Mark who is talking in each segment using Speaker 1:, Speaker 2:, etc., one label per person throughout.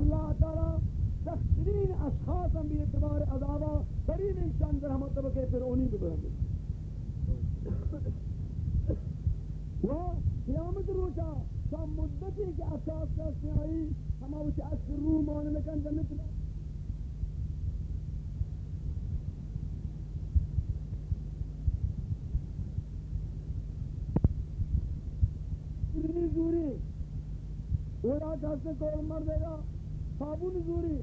Speaker 1: اللہ تعالی سخترین اشخاص ہم بھی اعتبار عذابہ ترین انسان در ہم طبقے پھر انہی اونی ببرن و قیامت روچا شام مدتی کہ اساس کرتے آئی، ہم اوچ اثر رو مان لکن جنت میں۔ زوری اوڑا کہتے کو مر دے گا؟ صابون زوری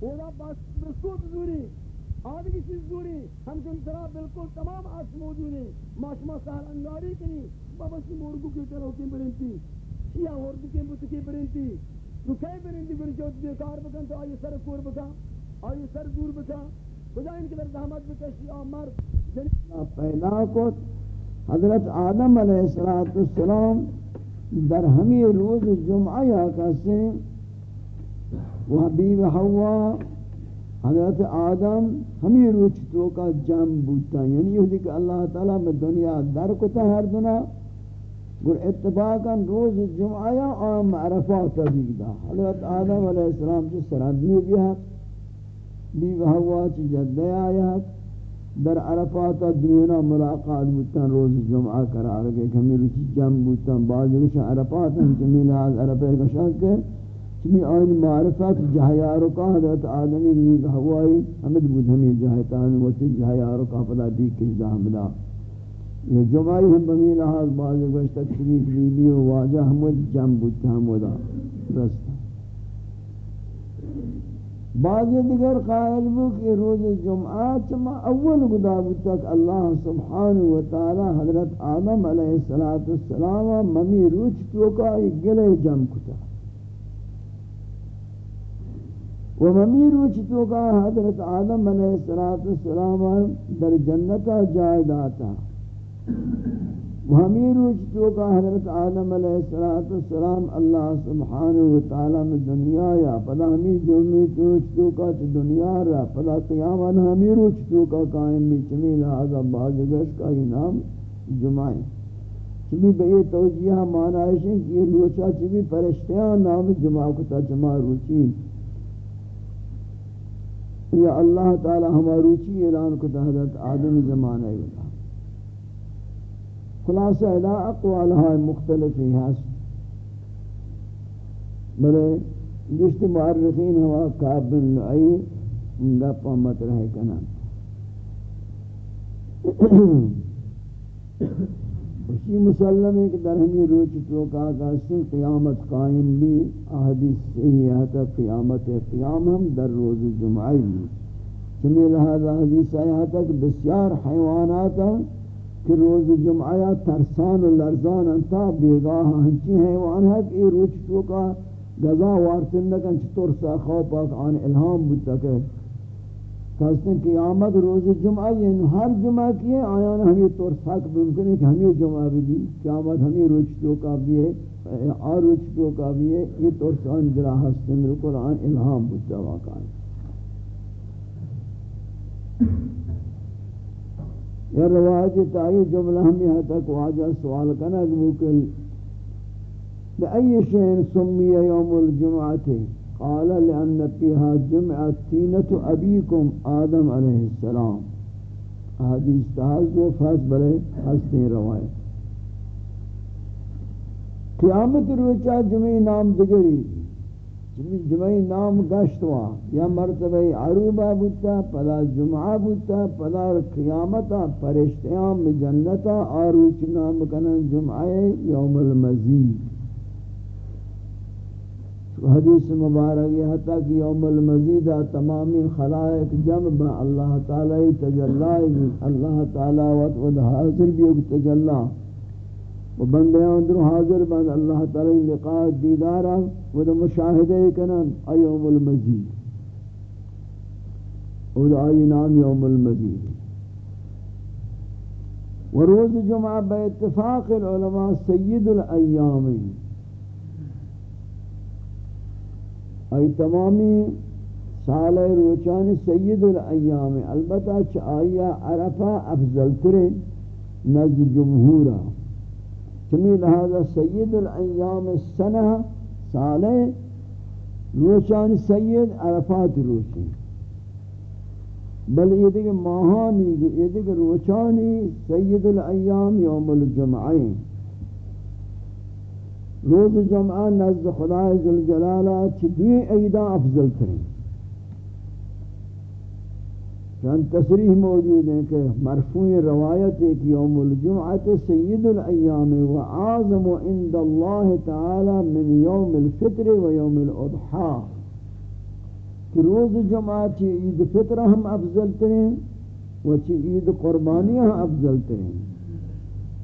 Speaker 1: اوڑا بسکوت زوری آدھی چیز زوری ہم کن طرح بالکل تمام عرص موجود ہیں ماشما سہل انگاری کنی بابا سی مورگو کی طرح کی برنتی شیعہ ہوردو کی بت کی برنتی تو برنتی برچوت بیکار بکن تو آئیے سر کور بکا آئیے سر دور بکا خدا ان کے در زحمت بکشی آمر
Speaker 2: پیدا کو حضرت آدم علیہ السلام در ہمی روز جمعہ یا کسی وہ حبیب حوا، حضرت آدم ہمی روچ تو کا جم بوتا یعنی یہ کہ اللہ تعالیٰ میں دنیا در کتا ہر دنا گر اتفاقا روز جمعہ یا آم عرفات دیگدا حضرت آدم علیہ السلام سے سرندی گیا بیو حوا چی جدہ آیا در عرفات دنیا ملاقات بوتن روز جمعہ قرار گئے کمی روچی جم بوتن بعض روچ عرفات ہیں کمی لحاظ عرفہ کشان کے چمی آئین معرفت جہیارو کا حضرت آدمی کی ہوائی حمد بود ہمیں جہیتان وسی جہیارو کا پدا دیکھ کے زحمدہ یہ جمعی ہم بمی لحاظ بعض گوشتک شریف بیبی و واجہ حمد جم بوتا حمدہ رستا بعض دیگر قائل بو کہ روز جمعہ چما اول گدا تک اللہ سبحانہ و تعالی حضرت آدم علیہ السلام ممی روچ تو کا گلے جم کتا۔ و ممی روچ تو کا حضرت آدم علیہ السلام در جنتا جائے داتا۔ ہمیں روچ تو کا حضرت آدم علیہ السلام اللہ سبحانہ وتعالی میں دنیا یا پدا ہمیں جرمی توچ تو کا تو دنیا را پدا قیامت ہمیں روچ تو کا قائم میں چمی لہذا بعض گش کا ہی نام جمعہ چمی بے توجیہ معنی ہے کہ یہ روچا چمی پرشتیاں نام جمعہ کتا جمعہ روچی۔ یا اللہ تعالی ہمارا روچی اعلان کتا حضرت آدم زمانہ ہے۔ خلاصہ ادا اقوالها مختلفی ہست۔ بلے جشت معرفین ہوا کعب بن لعی انگا پامت رہے کنان اسی مسلم ہے کہ در ہمی روچ توقع کا سن قیامت قائم بھی احادیث صحیح تا قیامت قیام ہم در روز جمعی بھی چمی لہذا حدیث آیا تک بسیار حیوانات ہیں کہ روز جمعہ ترسان و لرزان انتا بیگاہ ہنچی حیوان ہے کہ روچ تو کا گزا وارتن لکن چطور سا خواب پاک آن الہام بودتا کہ کہتے ہیں قیامت روز جمعہ یعنی ہر جمعہ کیے آیان ہمیں طور ساک ممکن ہے کہ ہمیں جمعہ بھی بھی قیامت ہمیں روچ تو کا بھی ہے آر روچ تو کا بھی ہے، یہ طور سان دلہ ہستن رکل آن الہام بودتا واقع ہے یا روایت تائی جملہ ہم یہاں تک واجہ سوال کرنا کہ مکل لأي شيء سمي يوم الجمعة قال لأن فيها جمعة تينة أبيكم آدم عليه السلام. حدیث تحض و فاس بلے ہستے روایت. قیامت روچہ جمعی نام دگری؟ جمعی نام گشتوا یا مرتبہ عروبہ بودتا پدا جمعہ بودتا پدا قیامتا پرشتیام جنتا آروچ نام کنن جمعہ یوم المزید. حدیث مبارک یہ حتی کہ یوم المزید تمامی خلائق جمع با اللہ تعالی تجلائی بھی اللہ تعالی وقت حاضر بھی تجلائی و بندیاں اندر حاضر بند اللہ تعالی لقاء دیدارا و دا مشاہدہ کنن ایوم المزید و دا آئی نام یوم المزید و روز جمعہ بے اتفاق العلماء سید الایام ای تمامی سال روچان سید الایام البتہ چھ آیا عرفہ افضل ترین نزد جمہورہ چمی لہذا سید الایام السنہ سالے روچان سید عرفات روچی۔ بل یہ دیکھ ماہانی یہ دیکھ روچانی سید الایام یوم الجمعین روز جمعہ نزد خدا ذوالجلالہ چھ دوی عیدہ افضل کریں چند تصریح موجود ہیں کہ مرفوع روایت ہے کہ یوم الجمعت سید الایام و اعظم عند اللہ تعالی من یوم الفطر و یوم الاضحى کہ روز جمعہ چی عید فطر ہم افضل ترین و چی عید قربانی ہم افضل ترین.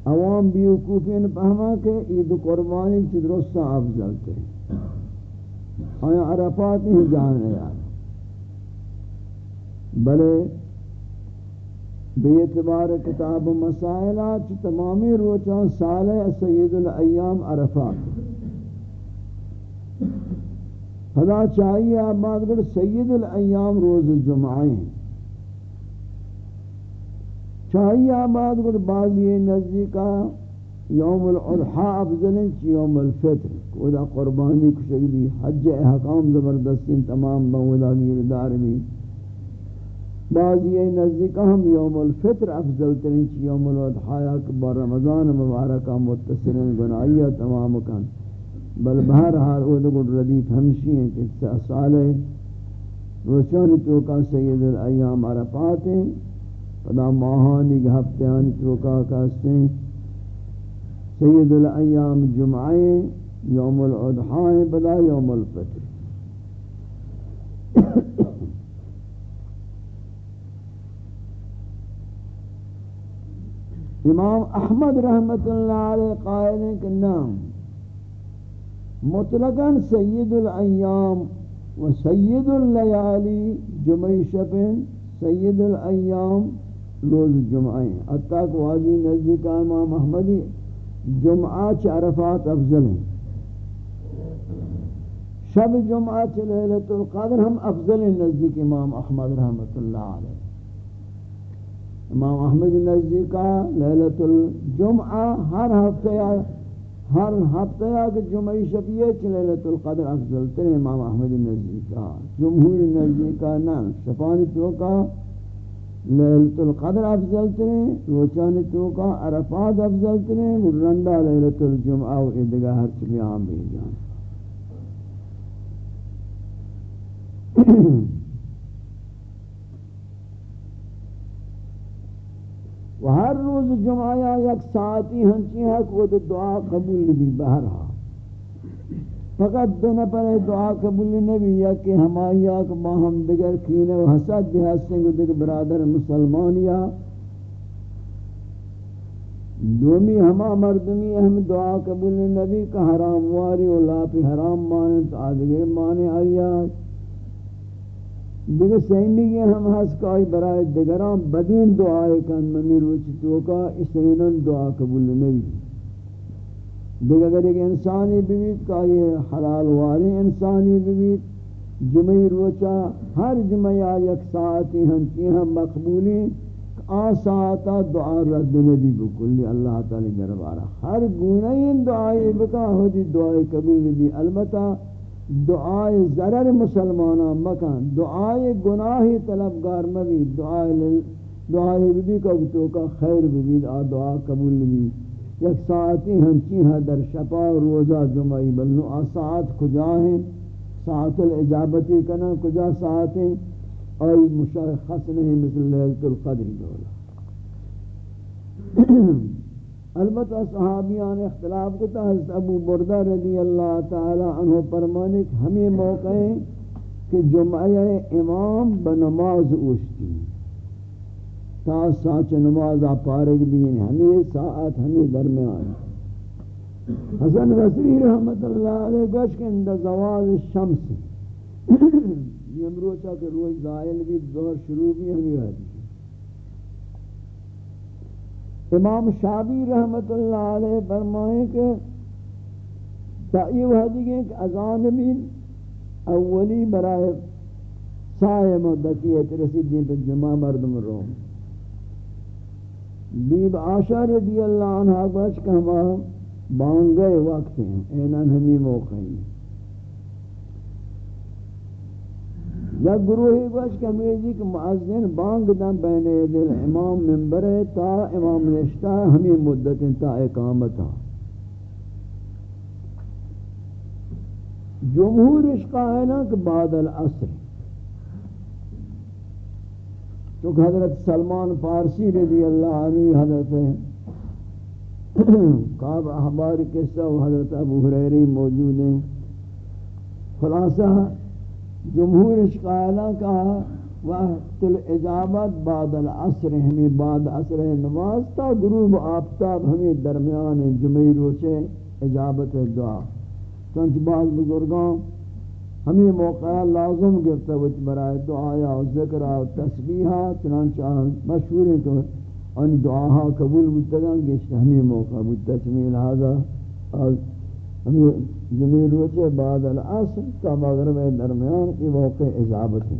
Speaker 2: عوام بیوکوفین پہما کہ عید قربانی چی درست افضل ترین آیا عرفات نہیں جان رہے ہیں بلے بے اعتبار کتاب مسائلات تمامی روچان سال سید الایام عرفات۔ خدا چاہیے آپ بات کر سید الایام روز جمعہ ہیں۔ چاہیے آپ بات کر بعضی نزدیکا یوم الاضحیٰ افضل یوم الفطر کودا قربانی کشک بھی، حج احکام زبردستین تمام بودا گیردار بھی۔ بعضی نزدیک ہم یوم الفطر افضل ترین یوم الاضحیٰ کہ رمضان مبارکہ متصلن گناہیہ تمام کن۔ بل بہر حال او دو ردیف ہمشی ہیں کہ سال روچانی توکا سید الایام عرفات ہیں۔ پدا ماہانی کے ہفتیانی توکا کہتے ہیں سید الایام جمعیں یوم الاضحیٰ پدا یوم الفطر امام احمد رحمت اللہ علیہ قائل ہیں کہ نام مطلقاً سید الایام و سید اللیالی جمعی شبن سید الایام روز جمعی حتیٰ کہ واضی نزدیک امام احمدی جمعہ چھ عرفات افضل ہیں۔ شب جمعہ چھ لیلت القدر ہم افضل ہیں نزدیک امام احمد رحمت اللہ علیہ۔ امام احمد نزدیکا لیلت الجمعہ ہر ہفتے ہر ہفتے کہ جمعی شفیع چھ لیلت القدر افضل تر امام احمد نزدیکا جمہور نزدیکا نا شفانی توکا لیلت القدر افضل تر روچانی توکا عرفات افضل تر رندہ لیلت الجمعہ و ادگاہ ہر چلی عام بھی جان و ہر روز جمعہ یا یک ساعتی ہنچی ہے کہ وہ دعا قبول بھی بہرہا فقط دو نپر دعا قبول نبی، یا کہ ہمائی آکھ باہم دگر کینے و حسد دی حسن کو دیکھ برادر مسلمان یا۔ دومی ہما مردمی اہم دعا قبول نبی کا حرام واری و لاپی حرام مانے تو آدھگر مانے آئی آئی دیگر سہمی گئے ہم ہس کائی برائے دیگران بدین دعائے کن ممی روچی توکا اسینن دعا قبول نہیں دیگر اگر ایک انسانی بیویت کا یہ حلال واری انسانی بیویت، جمعی روچا ہر جمعی یک ساعتی ہنچی ہم مقبولی، آ ساعتا دعا رد نبی بکلی اللہ تعالی دربارہ۔ ہر گونہ دعائی بکا، ہو دی دعائی قبول نبی البتہ دعائے ضرر مسلمانہ مکان دعائے گناہی طلبگار مبی دعائے دعائے بی کا کا خیر بھی دعا قبول بھی۔ یک ساعتی ہنچی ہے در شپا روزہ جمعی بلنو آ ساعت کجا ہیں؟ ساعت الاجابتی کنا کجا ساعتیں آئی مشخص نہیں مثل لیلت القدر دولا البتہ صحابیان اختلاف کو حضرت ابو بردہ رضی اللہ تعالی عنہ فرمانے کہ ہمیں موقع ہے کہ جمعہ امام بنماز اوشتی۔ تا ساچ نماز پارک بھی ہمیں ساعت، ہمیں درمیان۔ حسن بصری رحمت اللہ علیہ گوش کے اندر زوال الشمس یہ امروچہ کہ روز زائل بھی دور شروع بھی ہمیں ہے۔ امام شابی رحمت اللہ علیہ فرمائیں کہ تائیو حدیث کہ اذان بھی اولی برائے سائے مدتی ہے رسیدین پر جمع مردم روم۔ بیب عاشا رضی اللہ عنہ بچ کہ ہم بانگے وقت ہیں، اینن ہمیں موقع ہیں۔ یا گروہی گوش جی کہ ہمیزی کہ معذن بانگ دن بین دل امام منبر تا امام نشتہ ہمیں مدت تا اقامتا جمہور اس قائلہ کہ بعد العصر۔ تو حضرت سلمان پارسی رضی اللہ عنہ حضرت قاب احبار قصہ و حضرت ابو حریری موجود ہیں۔ خلاصہ، جمہور اشقائلہ کا وقت الاجابت بعد العصر ہمیں بعد عصر نماز تا گروب آفتاب ہمیں درمیان جمعی روچے اجابت دعا۔ چونچہ بعض بزرگان ہمیں موقع لازم گفتا وچ برائے دعایا و ذکرہ و تسبیحہ چنانچہ مشہور ہیں تو ان دعاها قبول بودتگان گشت ہمیں موقع بودتا چمی لہذا ہمیں زمین روچے بعد العصر تا مغرب درمیان کی موقع اجابت ہے۔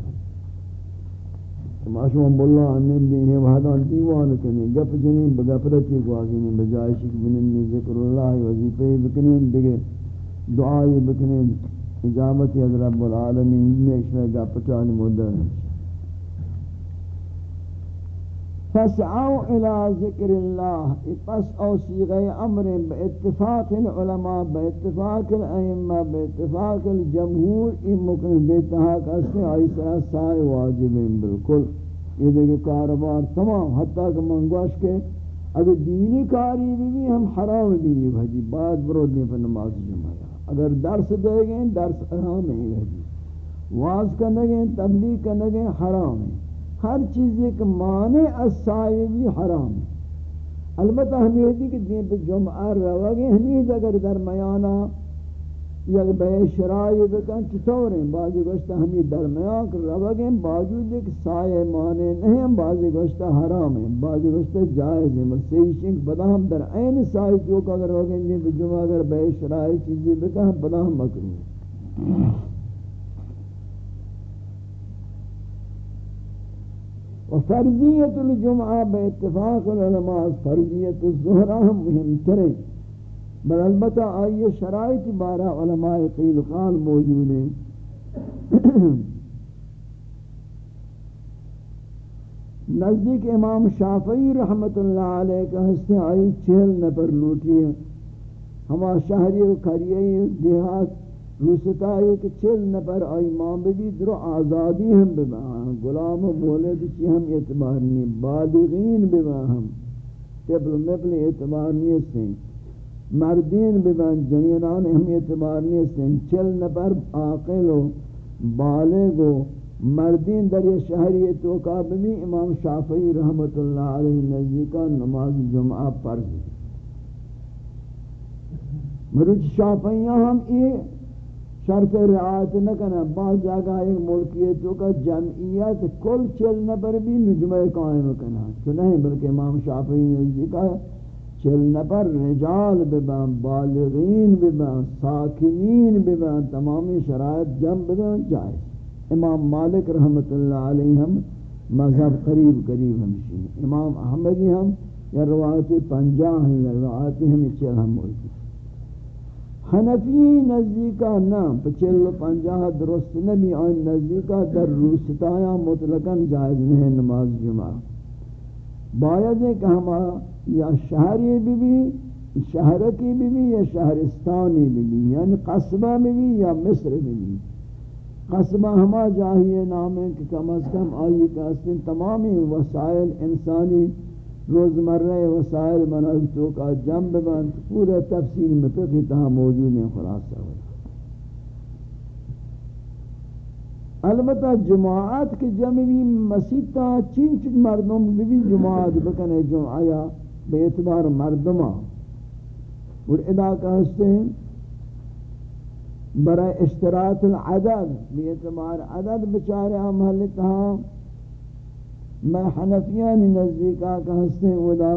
Speaker 2: معاشوم باللہ انن دینے وحدان دیوان کنی گپ جنین بگپرتی گوازینی بجائے بننی، ذکر اللہ وزیفے بکنین دیگے دعائی بکنین۔ اجابت رب العالمین نیکش میں گپ چانی مدر فسعوا الى ذکر اللہ، پس او صیغہ امر باتفاق العلماء باتفاق الائمہ باتفاق الجمہور ان مکن دیتا کسے آئی سرا سائے واجب ہیں بالکل. یہ دیکھے کاروبار تمام. حتیٰ کہ منگوش کے اگر دینی کاری بھی ہم حرام بھی بھجی، بعد برود نہیں پر نماز جمعہ اگر درس دے گئے، درس حرام نہیں بھجی واز کرنے گئے، تبلیغ کرنے گئے، حرام ہے۔ ہر چیز ایک معنی السائی بھی حرام ہے۔ البتہ ہمیں ہوتی کہ دین پہ جمعہ روگے ہمیں اگر درمیانہ یا بے شرائی بکن چطور ہیں بعضی گوشتا ہمیں درمیان کر روگے باوجود ایک سائے معنی نہیں ہیں بعضی گوشتا حرام ہیں بعضی گوشتا جائز ہیں، مسیح شنک بدا ہم در این سائی چوک اگر روگے دین پہ جمعہ اگر بے شرائی چیزی بکن بدا ہم مکرو۔ ہیں وفرضیت الجمعہ باتفاق العلماء، فرضیت الظہرہ ہم مهم ترے بل البتہ آئیے شرائط بارہ علماء قیل خان موجود ہیں۔ نزدیک امام شافعی رحمت اللہ علیہ کا حصہ آئی چہل نفر لوٹی ہے۔ ہما شہری و کریئی دیہات روستا ایک چل نفر آئی ماں بھی درو آزادی ہم بباہم غلام و مولد چی ہم اعتبار نہیں بالغین بباہم تبل مبل اعتبار نہیں سیں۔ مردین بباہم جنینان ہم اعتبار نہیں سیں چل نفر آقل و بالغ و مردین در یہ شہری توقع بھی امام شافعی رحمت اللہ علیہ نزدیکا نماز جمعہ پرز. مروچ شافعیاں ہم یہ شرط رعایت نہ کرنا بعض جگہ ایک ملکیتوں کا جمعیت کل چل نفر بھی نجمہ قائم کرنا تو نہیں بلکہ امام شافعی نے کہا چل نفر رجال ببن، بالغین ببن، ساکنین ببن، تمامی شرائط جمع بدن، جائز. امام مالک رحمت اللہ علیہ ہم مذہب قریب قریب ہمشی امام احمدی ہم یا روایتی پنجاہ ہیں، یا روایتی ہمیں چل ہم ملکی حنفی نزدیکا نام پچل پنجاہ درست نبی آئین نزدیکا در روستایا مطلقاً جائز نہیں، نماز جمعہ. باید ہے کہ ہما یا شہری بھی بھی شہر کی بھی بھی یا شہرستانی بھی بھی یعنی قصبہ میں بھی یا مصر میں بھی قصبہ ہما جاہیے نام ہے کہ کم از کم آئی کا تمامی وسائل انسانی روزمرہ وسائل منعتوں کا جنب بند، پورے تفصیل میں فقہ تہاں موجود ہیں، خلاصہ ہوا البتہ جماعت کے جمع بھی مسیطہ چین چین مردم بھی جماعت بکنے جمعہ بے اعتبار مردمہ اور ادا کا ہستے ہیں برای اشتراط العدد، بے اعتبار عدد بچارے ہم محلتہاں میں حنفیان نزدیکا کا ہستے ودا،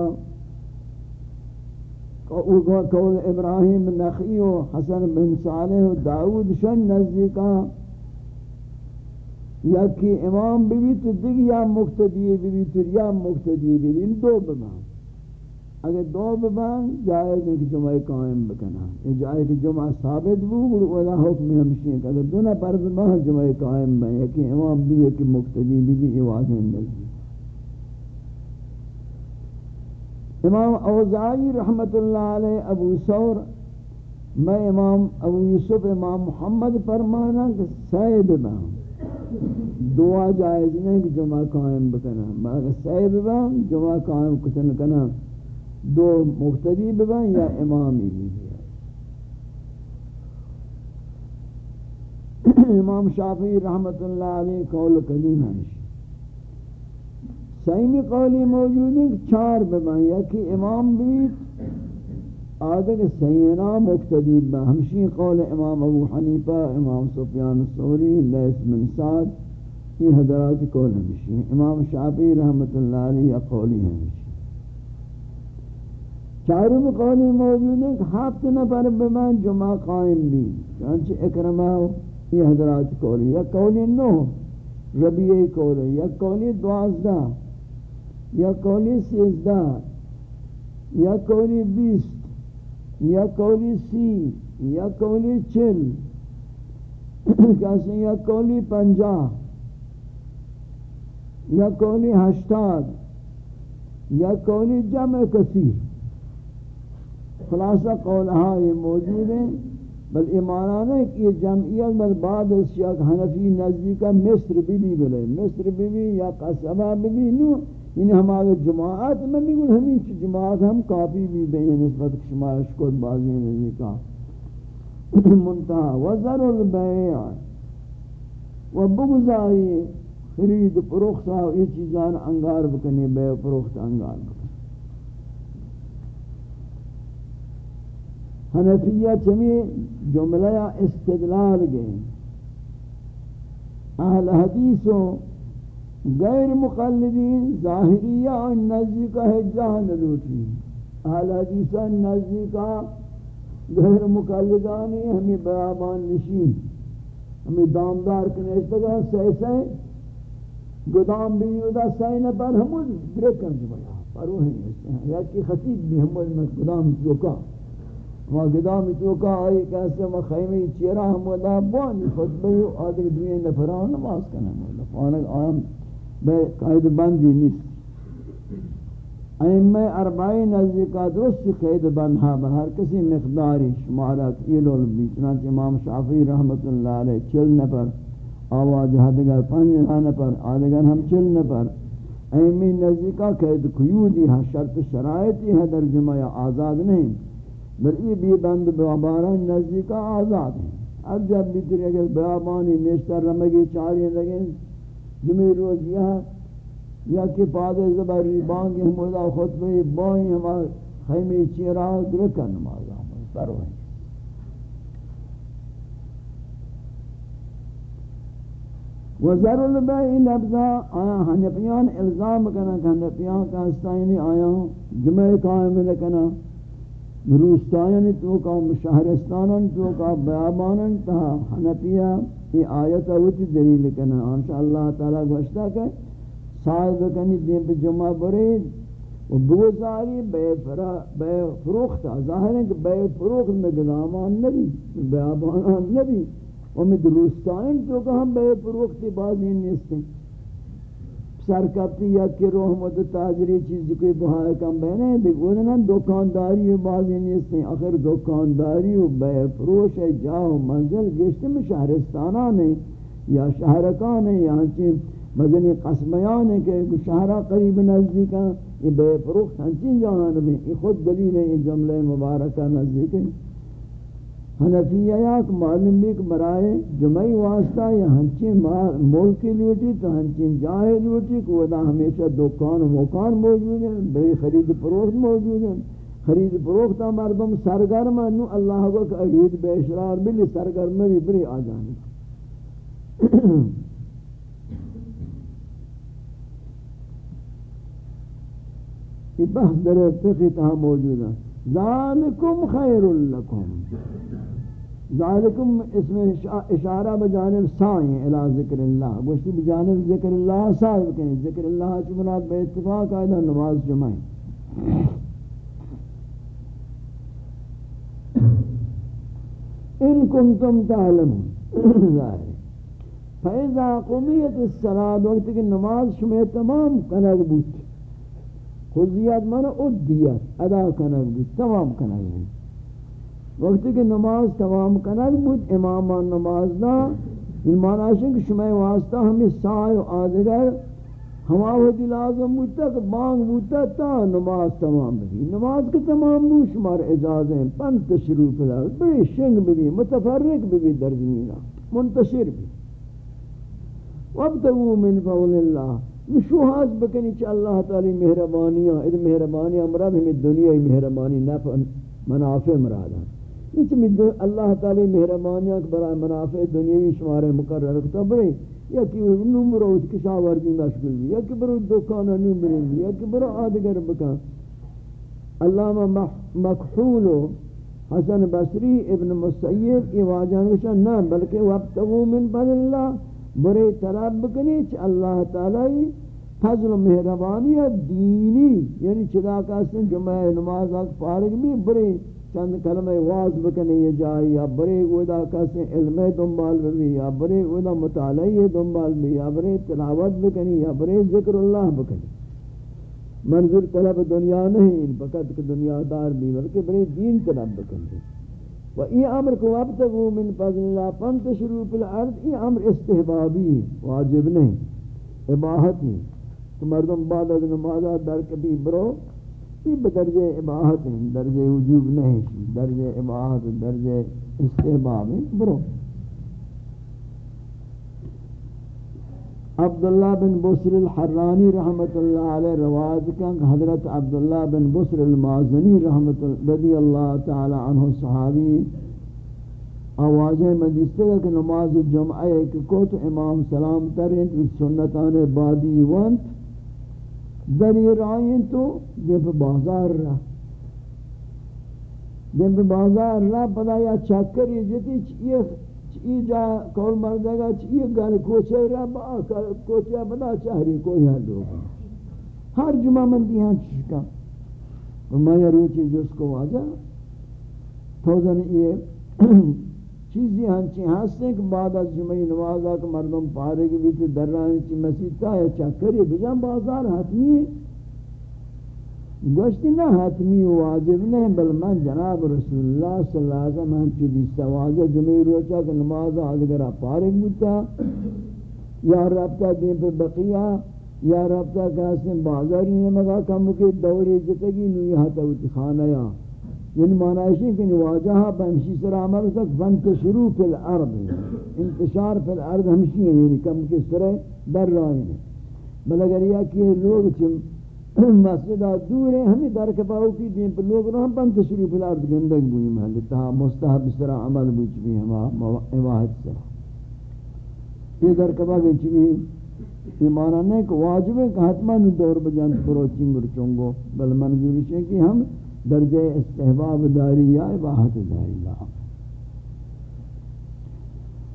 Speaker 2: قول ابراہیم نخی و حسن بن صالح و داود شن نزدیکا یا کہ امام بھی تو دیگی یا مقتدی بھی تو یا مقتدی بھی ان دو بمان اگر دو ببان جائز ہے کہ جمعہ قائم بکنا یہ جائز کہ جمعہ ثابت بھی اور ولا حکم ہمشی ہے کہ اگر دو نفر ببان جمعہ قائم بن، یکی امام بھی، یکی مقتدی بھی بھی یہ واضح اندر امام اوزائی رحمت اللہ علیہ، ابو سور میں امام ابو یوسف، امام محمد فرمانا کہ سائے ببان دعا جائز نہیں کہ جمعہ قائم بکنا مگر سائے ببان جمعہ قائم کتن کنا دو مقتدی ببن یا امامی بھی امام شافعی رحمت اللہ علیہ قول قدیم ہے. سیمی قولی موجود ہے چار ببن. یا کہ امام بھی آدھر سینا مقتدی ببن. ہمشی قول امام ابو حنیفہ، امام سفیان سوری لیس من سعد، یہ حضرات قول ہمشی امام شافعی رحمت اللہ علیہ قولی ہمشی چاروں قولی موجود ہیں کہ ہفت نفر بمن جمعہ قائم بھی۔ چانچہ اکرمہ یہ حضرات قولی، یا قولی نو ربیعی قولی، یا قولی دوازدہ، یا قولی سیزدہ، یا قولی بیست، یا قولی سی، یا قولی چل کیسے یا قولی پنجاہ یا قولی ہشتاد، یا قولی جمع کثیر۔ خلاصہ قولہا یہ موجود ہیں، بل ایمانانے کہ یہ جمعیت بل بعد اس شاک حنفی نزدی کا مصر بی بی بلے، مصر بی بی یا قصبہ بی بی نو یعنی ہمارے جماعت میں بھی گل، ہمیں جماعت ہم کافی بھی بین نسبت شما اشکت بازی نزدی کا منتہا وزر البیع و بگزاری خرید پروختہ ہاں، یہ چیزان انگار بکنے، بے پروخت انگار بکنے۔ حنفیہ چمی جملہ استدلال گئے۔ اہل حدیث و غیر مقلدین ظاہریہ اور نزدی کا حجان لوٹی اہل حدیث و نزدی کا غیر مقلدانی ہمیں بیابان نشین۔ ہمیں دامدار کنے اس طرح سی سی گدام بھی ہوتا سی نپر ہمیں گرکن جو بیا پروہ ہیں یا کی خطیب بھی ہمیں گدام جو کا ما گدام تو کا آئی کیسے ما خیمی چیرا ہم ودا بانی خطبہ و آدھر دوئے نفران نماز کنا مولا فانک آم بے قائد بندی نیست. ائمہ اربعی نزدیکات درست قید بند ہاں بندھا ہر کسی مقداری شمارت ایلول بھی، چنانچہ امام شافعی رحمت اللہ علیہ چل نفر آواز حدگر پنج ہاں نفر آدھگر ہم چل نفر ایمی نزدیکا قید قیودی ہاں شرط شرائطی ہے در جمعہ آزاد نہیں۔ بل یہ بھی بند بیابان نزدیک آزاد ہیں۔ اب جب بھی تری اگر بیابانی نشتر رمگی چاری لگیں، جمعی روز یہ یا کہ پادے زبری بانگی ہمودا خطبی بانی ہمارے خیمی چیرہ درکا نماز آمد پروہیں وزر البیع لفظا آیا ہنپیان الزام کنا کہ ہنپیان کا استائنی آیا جمعی قائم لکنا روستایان تو کا شہرستانان تو کا بیابانان تا حنفیہ یہ آیت اوچ دلیل کنا۔ انشاءاللہ تعالی گوشتا کہ صاحب کنی دین پہ جمعہ برید و بوزاری بے, فرا بے فروخت ظاہر ہے کہ بے فروخت میں گلامان نبی بیابانان نبی۔ و میں تو کہ ہم بے فروختی بازی نیستے۔ سرکپتی یا کہ رحمت تاجری چیز کوئی بہائے کم بہنے دیکھو نا دکانداری و بازی نیستے آخر دکانداری و بے فروش جاؤ منزل گشت میں شہرستانہ نے یا شہرکان ہے یہاں چین مدنی قسمیان ہے کہ شہرہ قریب نزدیک ہیں۔ یہ بے فروخ ہنچین جہاں بھی یہ خود دلیل ہے یہ جملہ مبارکہ نزدیک ہے حنفیہ یک معلوم بھی کہ برائے جمعی واسطہ یا ہنچین ملکی لوٹی تو ہنچین جاہے لوٹی، کہ ودا ہمیشہ دکان و مکان موجود ہیں بے خرید پروخت موجود ہیں۔ خرید پروختہ مردم سرگرم نو اللہ کو کہ عید بے اشرار بلی سرگرم بھی بری آ جانی یہ بحث در فقہ تہا موجود ہے ذالکم خیر لکم۔ ذالکم اس میں اشارہ بجانب سائیں الہ ذکر اللہ، گوشتی بجانب ذکر اللہ سائیں کہیں ذکر اللہ چی مناد بے اتفاق آئیدہ نماز جمعیں۔ ان کنتم تعلمون۔ ظاہر۔ فیضا قومیت السلاح وقت کی نماز شمیں تمام کنگ بوت خوزیت من ادیت، ادا کنگ بوت تمام کنگ بوت وقت کہ نماز تمام کنگ بود، امام نماز نا. این معنی ہے کہ شمی واسطہ ہمیں سائے و آدگر ہما وحدی لازم بودتا کہ بانگ بودتا تا نماز تمام بھی نماز کے تمام بو شمار اجازیں پنت تشروع پلا بڑی شنگ بھی متفرق بھی در زمینہ منتشر بھی وابتغوا من فضل اللہ نشو بکنی چا اللہ تعالی مہربانیاں اد مہربانی امراد ہمیں دنیا مہربانی نفع منافع مراد ہے اس اللہ تعالی مہربانیاں برای منافع دنیاوی شمار مقرر کرتا بڑی یا کہ نمبر اس کشاورزی مشغول یا کہ برو دکان نمبر یا کہ برو آدگر بکا علامہ مکحول حسن بصری ابن مسیب یہ واجہاں وشان نہ، بلکہ وابتغو من فضل اللہ، برے طلب بکنی چ اللہ تعالی فضل و مہربانی دینی یعنی چدا کا سن جمعہ نماز اک فارغ بھی، برے چند کلمہ واز بکنی یہ جائی، یا برے گودا کسی علم دنبال بھی یا برے گودا مطالعی دنبال بھی یا برے تلاوت بکنی، یا برے ذکر اللہ بکنی۔ منظور طلب دنیا نہیں، فقط کہ دنیا دار بھی، بلکہ برے دین طلب بکنی۔ و ای امر کو ابتغو من فضل اللہ فانتشروا فی الارض، ای امر استحبابی، واجب نہیں، اباحتی۔ تو مردم بعد از نمازہ در کبھی برو یہ بدرجہ اباحت ہیں؟ درجہ وجوب نہیں درجہ اباحت، درجہ استحباب ہیں۔ برو۔ عبداللہ بن بسر الحرانی رحمت اللہ علیہ رواز کا حضرت عبداللہ بن بسر المازنی رحمت رضی اللہ تعالی عنہ صحابی آوازیں مجلستے کہ نماز جمعہ ایک کو تو امام سلام ترین، سنتان بادی وانت دری رائیں تو جب بازار رہا جب بازار رہا پدا یا چکر یہ جتی چیئے جا کول مردے گا چیئے گھر کوچے رہا با کوچے بدا چہری کوئی حل ہوگا ہر جمعہ من دیہاں چشکا میں یہ روچی جس کو واجہ توزن یہ چیزی ہنچی ہنستے کہ بعد از جمعی نماز آکا مردم پارے کی بھی در رہنے چی مسیح تا ہے چکری بجان بازار حتمی گوشتی نہ حتمی واجب نہیں، بل من جناب رسول اللہ صلی اللہ علیہ وسلم ہم چیزی سواجہ جمعی روچا کہ نماز آدھگرہ پارے بودتا یا رابطہ دین پہ بقیہ، یا رابطہ کہاستے بازاری نہیں مگا کم کے دوری جتگی نوی ہاتا ہوتی خانہ یا یعنی معنی ہے کہ واجہا بہمشی سر عمل تک فانتشرو فی الارض. انتشار فی الارض ہمشی ہے یعنی کم کے سر در رائے ہیں بل اگر یہ کہ لوگ چم مسجدہ دور ہیں ہمیں در کے کپاؤ کی دین پر لوگ رہا فانتشرو فی الارض گندگ بوئی محل. تہا مستحب سر عمل بوئی چبی ہما اواحد سر. یہ در کے کپاؤ کی چبی یہ معنی نہیں کہ واجب ہے کہ حتمہ دور بجانت پرو چنگر چونگو بل منظورش ہے کہ ہم درجہ استحباب داری یا اباحت داری اللہ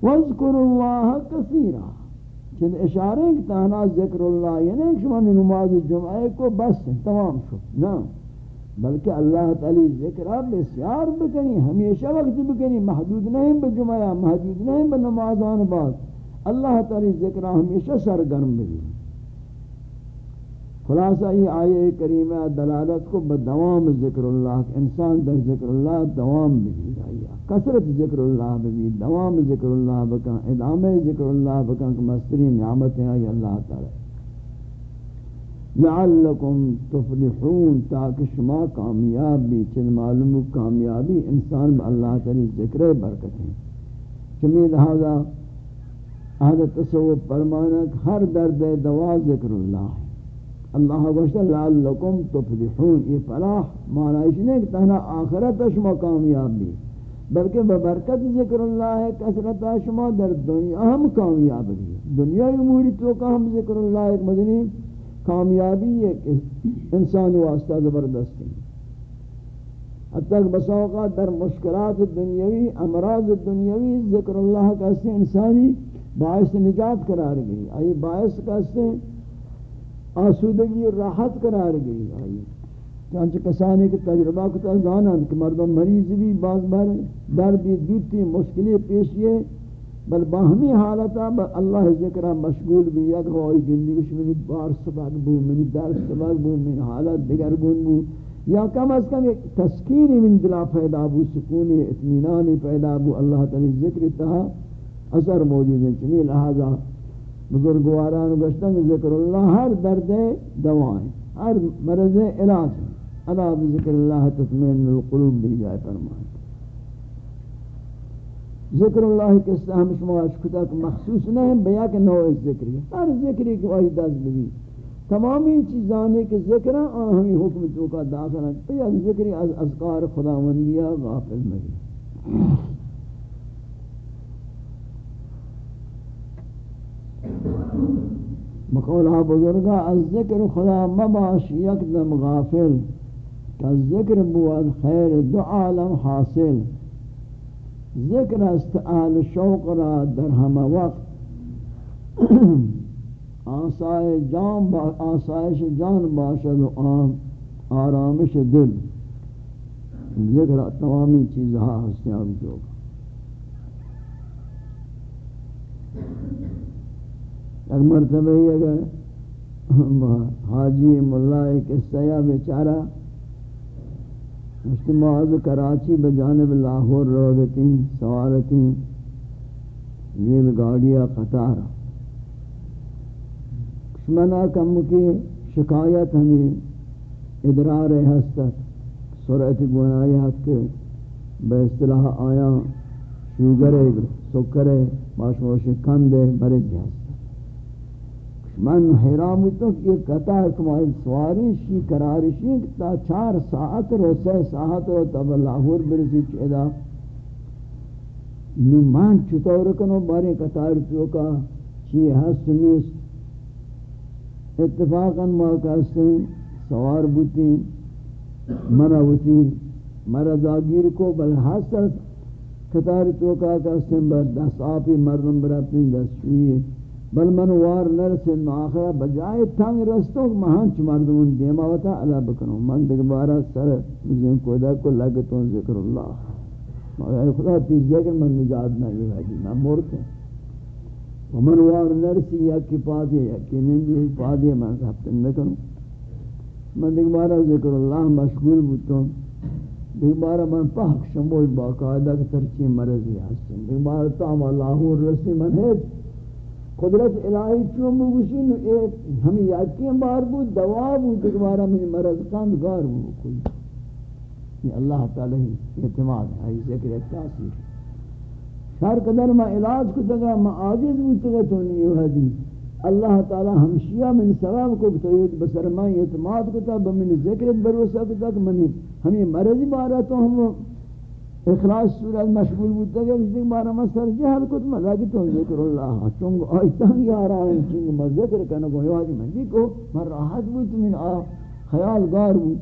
Speaker 2: وَذْكُرُ اللَّهَ كَثِيرًا چند اشارے کہ تانا ذکر اللہ یعنی یہ نہیں شما نماز جمعہ کو بس تمام شو نا بلکہ اللہ تعالی ذکر آپ بسیار بکنی، ہمیشہ وقت بکنی، محدود نہیں بجمعہ محدود نہیں بنمازان بعد. اللہ تعالی ذکر ہمیشہ سرگرم بکنی. خلاصہ یہ آیہ کریمہ دلالت کو بدوام ذکر اللہ، انسان در ذکر اللہ دوام بھی آیا کثرت ذکر اللہ بھی، دوام ذکر اللہ بکا ادامہ ذکر اللہ بکا کہ مستری نعمتیں آئی اللہ تعالی۔ لعلکم تفلحون، تاکہ شما کامیاب بھی چند معلوم کامیابی انسان با اللہ تعالی ذکر برکت برکتیں چمی لہذا حضرت تصوف فرمانا ہر درد دوا ذکر اللہ ہے۔ اللہ گوشتا لعلکم تفلحون. یہ فلاح معنی نہیں کہ تہنا آخرت شما کامیاب بھی. بلکہ ببرکت ذکر اللہ ہے، کثرت شما در دنیا ہم کامیاب بھی. دنیا اموری تو کا ہم ذکر اللہ ایک مدنی کامیابی ہے کہ انسان واسطہ زبردست ہے. حتی کہ بس اوقات در مشکلات دنیاوی، امراض دنیاوی، ذکر اللہ کا سے انسانی باعث نجات قرار گئی. آئی باعث کا سے آسودگی راحت قرار گئی آئی۔ چانچہ کسانی کے تجربہ کو تزانند کہ مردم مریض بھی باز بار دردی دیتی مشکلی پیشیے بل باہمی حالتا با اللہ ذکرہ مشغول بھی یک ہوئی جندی منی بار سبق بو منی درد سبق بو منی حالت دیگر بون بو۔ یا کم از کم ایک تسکینی من دلا پیدا بو سکونی اتمینانی پیدا بو، اللہ تعالی ذکر تہا اثر موجود ہے۔ چمی لہذا بزرگواران گشتن ذکر اللہ، ہر درد دوائیں ہر مرض علاج اللہ ذکر اللہ تطمئن القلوب دی جائے فرمائے۔ ذکر اللہ کے سہم شما اشکتا کہ مخصوص نہیں، بیا کہ نوع ذکری ہر ذکری کو آئی دست بھی۔ تمامی چیزانے کے ذکر ہیں ہمیں حکم تو کا داخل ہیں۔ تو یہ ذکری از اذکار خداوندیہ غافل مگی مقولہ بزرگا، از ذکر خدا مباش یک دم غافل کہ ذکر بود خیر دو عالم حاصل. ذکر است اہل شوق را در ہم وقت. آسائے جان با آسائش جان باشد و آم آرامش دل. ذکر تمامی چیزها ہستیاں جو ایک مرتبہ ہی اگر حاجی ملا ایک سیاہ بیچارہ معاذ کراچی بجانب لاہور رو روگتی سوارتی ریل گاڑیا قطار۔ کشمنا کم کی شکایت ہمیں ادرار حسد سرعت گنایات کے بے اصطلاح آیا، شوگر ہے، سکر ہے باشموش کند ہے برج ہست من حیرام تو کہ قطع کمائی سواری شی قرار شی تا چار ساعت رو سے ساعت رو تب لاہور برسی چیدا نو من چطور کنو بارے قطار تو کا چی ہست نیست اتفاقا موقع سے سوار بوتی مرا ہوتی مرا داگیر کو بل حسد قطار تو کا کا سن دس آپی مردم براتن دس شوئی بل من وار نرسن آخرہ بجائے تنگ رستوں مہان مردمون دیما ہوتا علا بکنو من دکبارا سر مزین کودا کو لگتوں ذکر اللہ مگر خدا تیز ذکر من نجات نہیں ہے جی میں مورتا ہوں۔ ومن وار نرسی یا کی پادی یا کی نندی پادی من سبتن نکنو من دکبارا ذکر اللہ مشغول بوتوں۔ دکبارا من پاک شمول باقاعدہ ترچی مرضی حسن دکبارا تام اللہ رسی من ہے۔ قدرت الہی چون بگوشی نو اے ہمیں یادکی بار بود، دوا بود کہ من مرض کند گار بود کوئی۔ یہ اللہ تعالی اعتماد ہے یہ ذکر ایک تاثیر شہر قدر ما علاج کو تگا ما عاجز بود تگا تو نہیں ہے اللہ تعالی ہمشیہ من ثواب کو بتوید بسر ما اعتماد کو تا بمن ذکر بروسہ کو تا منی ہمیں مرض بارا تو ہم اخلاص صورت مشغول بودتا کہ اس دن بارا میں سر جہل کت مزاقی تو ذکر اللہ. چونگ آئیتان یا رہا ہے چونگ میں جی ذکر کرنا کو یواجی میں دیکھو میں راحت بود. من آ خیال گار بود.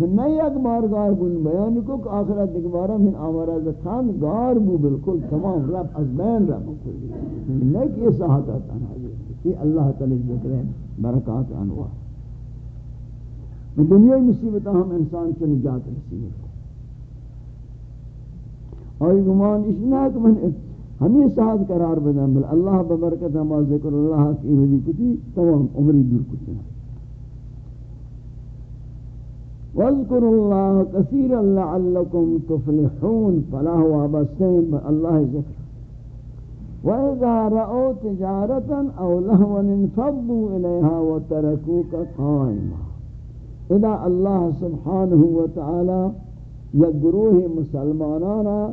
Speaker 2: من نئی ایک بار گار بود. بیانی کو کہ آخرت دیکھ بارا من آمارا زکان گار بود. بالکل تمام رب از بین رب کل. نئی کی صحت آتا ہے جی. یہ اللہ تعالی ذکر ہے برکات انواع دنیا مصیبتہ ہم انسان سے نجات رسیئے آئی گمان اس نہ کہ من ہمیں ساتھ قرار بدن بل اللہ ببرکت ہم ذکر اللہ کی وجہ کتی تمام عمری دور کتی۔ وَاذْكُرُوا اللَّهَ كَثِيرًا لَعَلَّكُمْ تُفْلِحُونَ فَلَهُ وَابَسْتَيْنِ بَاللَّهِ ذِكْرَ وَإِذَا رَأَوْا تِجَارَةً أَوْ لَهْوًا انْفَضُّوا إِلَيْهَا وَتَرَكُوكَ قَائِمًا۔ اذا اللہ سبحانہ وتعالی یا گروہ مسلمانانا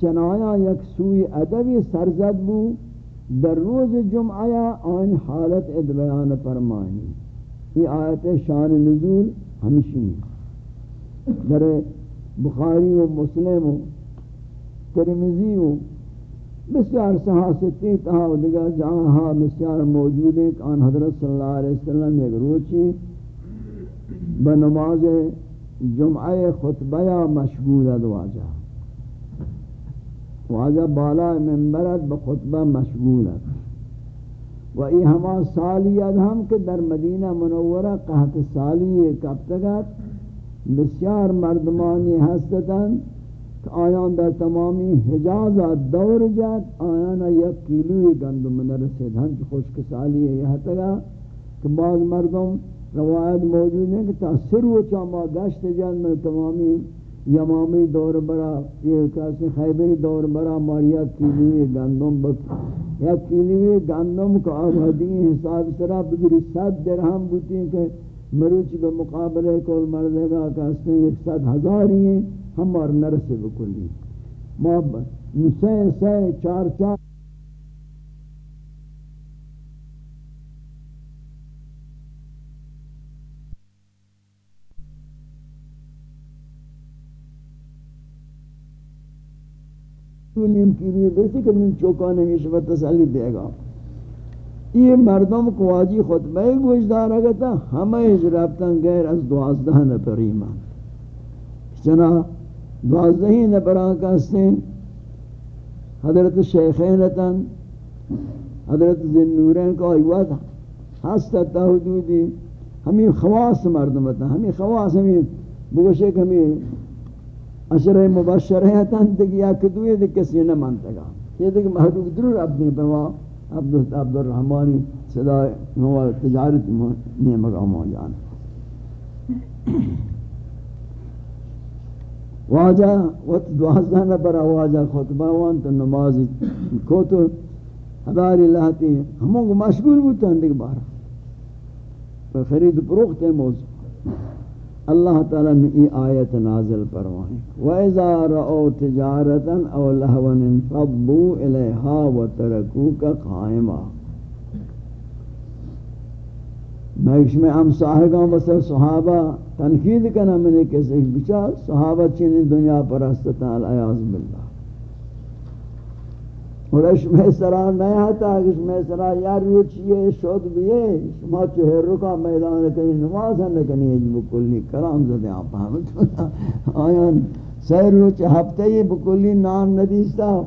Speaker 2: چنایا یک سوی ادبی سرزد بو، در روز جمعہ آن حالت ادبیان فرمانی یہ آیت شان نزول ہمشی در بخاری و مسلم و ترمزی و بسیار صحاستی تہا و دیگر جہاں بسیار موجود ہیں کہ آن حضرت صلی اللہ علیہ وسلم یک روچی بنماز جمعہ خطبہ مشغول ادواجہ واجہ بالا ممبرت بخطبہ مشغول ہے۔ و ای ہما سالیت ہم کہ در مدینہ منورہ قہت سالی کب تکت بسیار مردمانی ہستتن کہ آیان در تمامی حجازہ دور جات، آیان یک کیلوی گندم نرسید۔ ہنچ خوشک سالی ہے یہ تگا کہ بعض مردم روایت موجود ہیں کہ تاثر و چاما گشت جان میں تمامی یمامی دور برا، یہ کسی خیبری دور برا ماریا کیلوی گندم بک. یا کیلوی گندم کا آبادی حساب سرا بگری ست درہم بوتی کہ مروچ کے مقابلے کول مردے گا کہ ایک ست ہزار ہی ہیں ہم اور نرسے بکلی محبت نسے سین چار چار تو نیم کی لیے بیسی کہ نیم چوکانے میں شبت تسلی دے گا۔ یہ مردم کو واجی خطبہ گوشدار اگتا ہمیں اجرابتاں غیر از دوازدہ نفر ایمان۔ چنا دوازدہی نفران کہستے حضرت شیخینتاں حضرت ذنورین کو ایوات ہستا تا حدودی، ہمیں خواص مردم بتا ہمیں خواص، ہمیں بگوشے کہ ہمیں اشرہ مبشرہ ہے تن تک یا کدوئے دے کسی نہ مانتا گا۔ یہ دیکھ محدود ضرور اپنے پوا عبد عبد الرحمن صدا ہوا تجارت نے مقام ہو جان واجہ وقت دوازدہ نفر واجہ خطبہ وان تو نماز کو تو ہداری لہتی ہموں کو مشغول ہوتا ہیں دیکھ بارا۔ خرید پروخت ہے موضوع۔ اللہ تعالی نے یہ آیت نازل فرمائی وَإِذَا رَأَوْ تِجَارَةً أَوْ لَهْوًا انْفَضُّوا إِلَيْهَا وَتَرَكُوكَ قَائِمًا۔ میں میں ہم صاحبوں بسر صحابہ تنقید کرنا میں نے کسی بچا صحابہ چینی دنیا پر استطاع العیاض باللہ۔ اور اس میں سرا نیا تھا اس میں سرا یار روچیے شود بیے شما چہر رکا میدان کنی، نماز نہ کنی ہے بکلی کلام زدے آپ ہم آیان، سیر روچ ہفتے یہ بکلی نان ندیستا،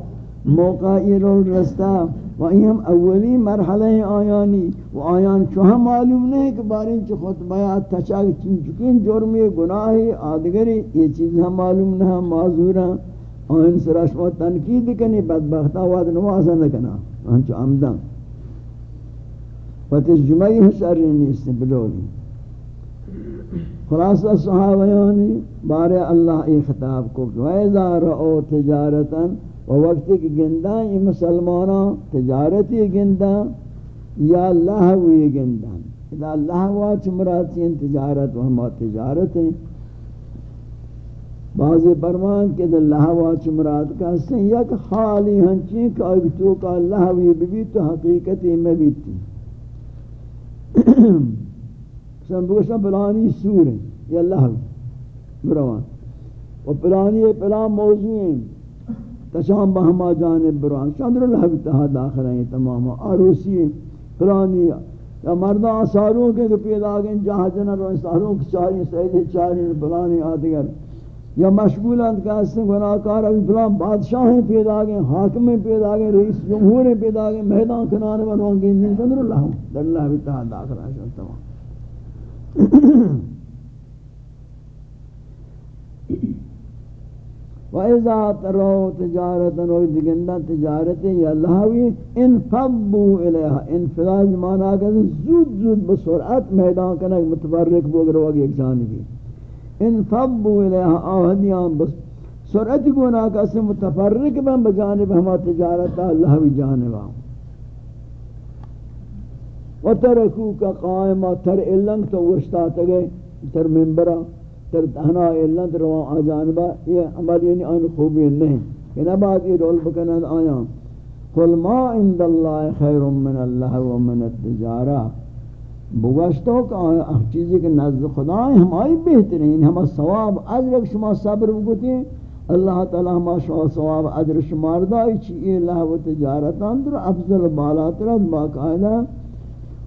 Speaker 2: موقع یہ رول رستا۔ و این ہم اولی مرحلہ آیانی۔ و آیان چوہا معلوم نہیں کہ بارین چو خطبیات تچاک چنچکین جرمی گناہی، آدگری، یہ چیز ہم معلوم نہیں معذورا آن سرا شما تنقید کنی بدبختا واد نماز نکنا. انچو عمدن فتش جمعی شر نیست بلولی. خلاصہ صحابیانی، بارے اللہ ای خطاب کو وَإِذَا رَأَوْ تِجَارَةً و وقتی کہ گندہ یہ مسلمانہ تجارتی گندہ یا لہوی گندہ اذا لہوا چمراتی تجارت و ہما تجارت ہیں. بعضی برمان کے دل لہوا چمرات کا سن یک حالی ہنچی کہ اگ تو کا لہوی بھی تو حقیقتی میں بھی سن بوشا پلانی سور ہیں، یا لہو بروان۔ و پلانی پلان موضوع ہیں۔ تشام بہما جانب بروان۔ چندر لہوی تہا داخل ہیں تماما آروسی پلانی یا مردان ساروں کے پیدا گئے جہاں جنر و ساروں کی چاری سید چاری، پلانی آدگر یا مشغولند کہ اس گناہکار ابھی فلان بادشاہیں پیدا گئے، حاکمیں پیدا گئے، رئیس جمہوریں پیدا گئے، میدان کنانے بنوان گئے دن قدر اللہ ہوں۔ در اللہ بھی تحت داخل آشان تمام وَإِذَا تَرَوْا تِجَارَةً وَإِذْ تِجَارَةً یا لہوی انفضوا الیہا۔ انفضاج مانا کہ زود زود بسرعت میدان کنک متبرک بوگر وگی ایک جانبی۔ انفضوا الیہا آہدیان بس سرعت گونا کا سے متفرق بن بجانب ہما تجارت اللہ بھی جانبا و ترکو کا قائمہ تر علنگ تو وشتا تگے، تر ممبرہ تر دہنا علنگ روان آجانبا یہ عمل یعنی آن خوبی نہیں۔ کہ نبات یہ رول بکنند آیا قل ما عند اللہ خیر من اللہ ومن التجارہ۔ بگشتو کہ چیزی کہ نزد خدا ہیں ہماری بہترین، ہم ثواب اجر شما صبر بگوتی اللہ تعالی ہما شما ثواب اجر شمار دائی چی اللہ و تجارت اندر افضل بالاتر باقاعدہ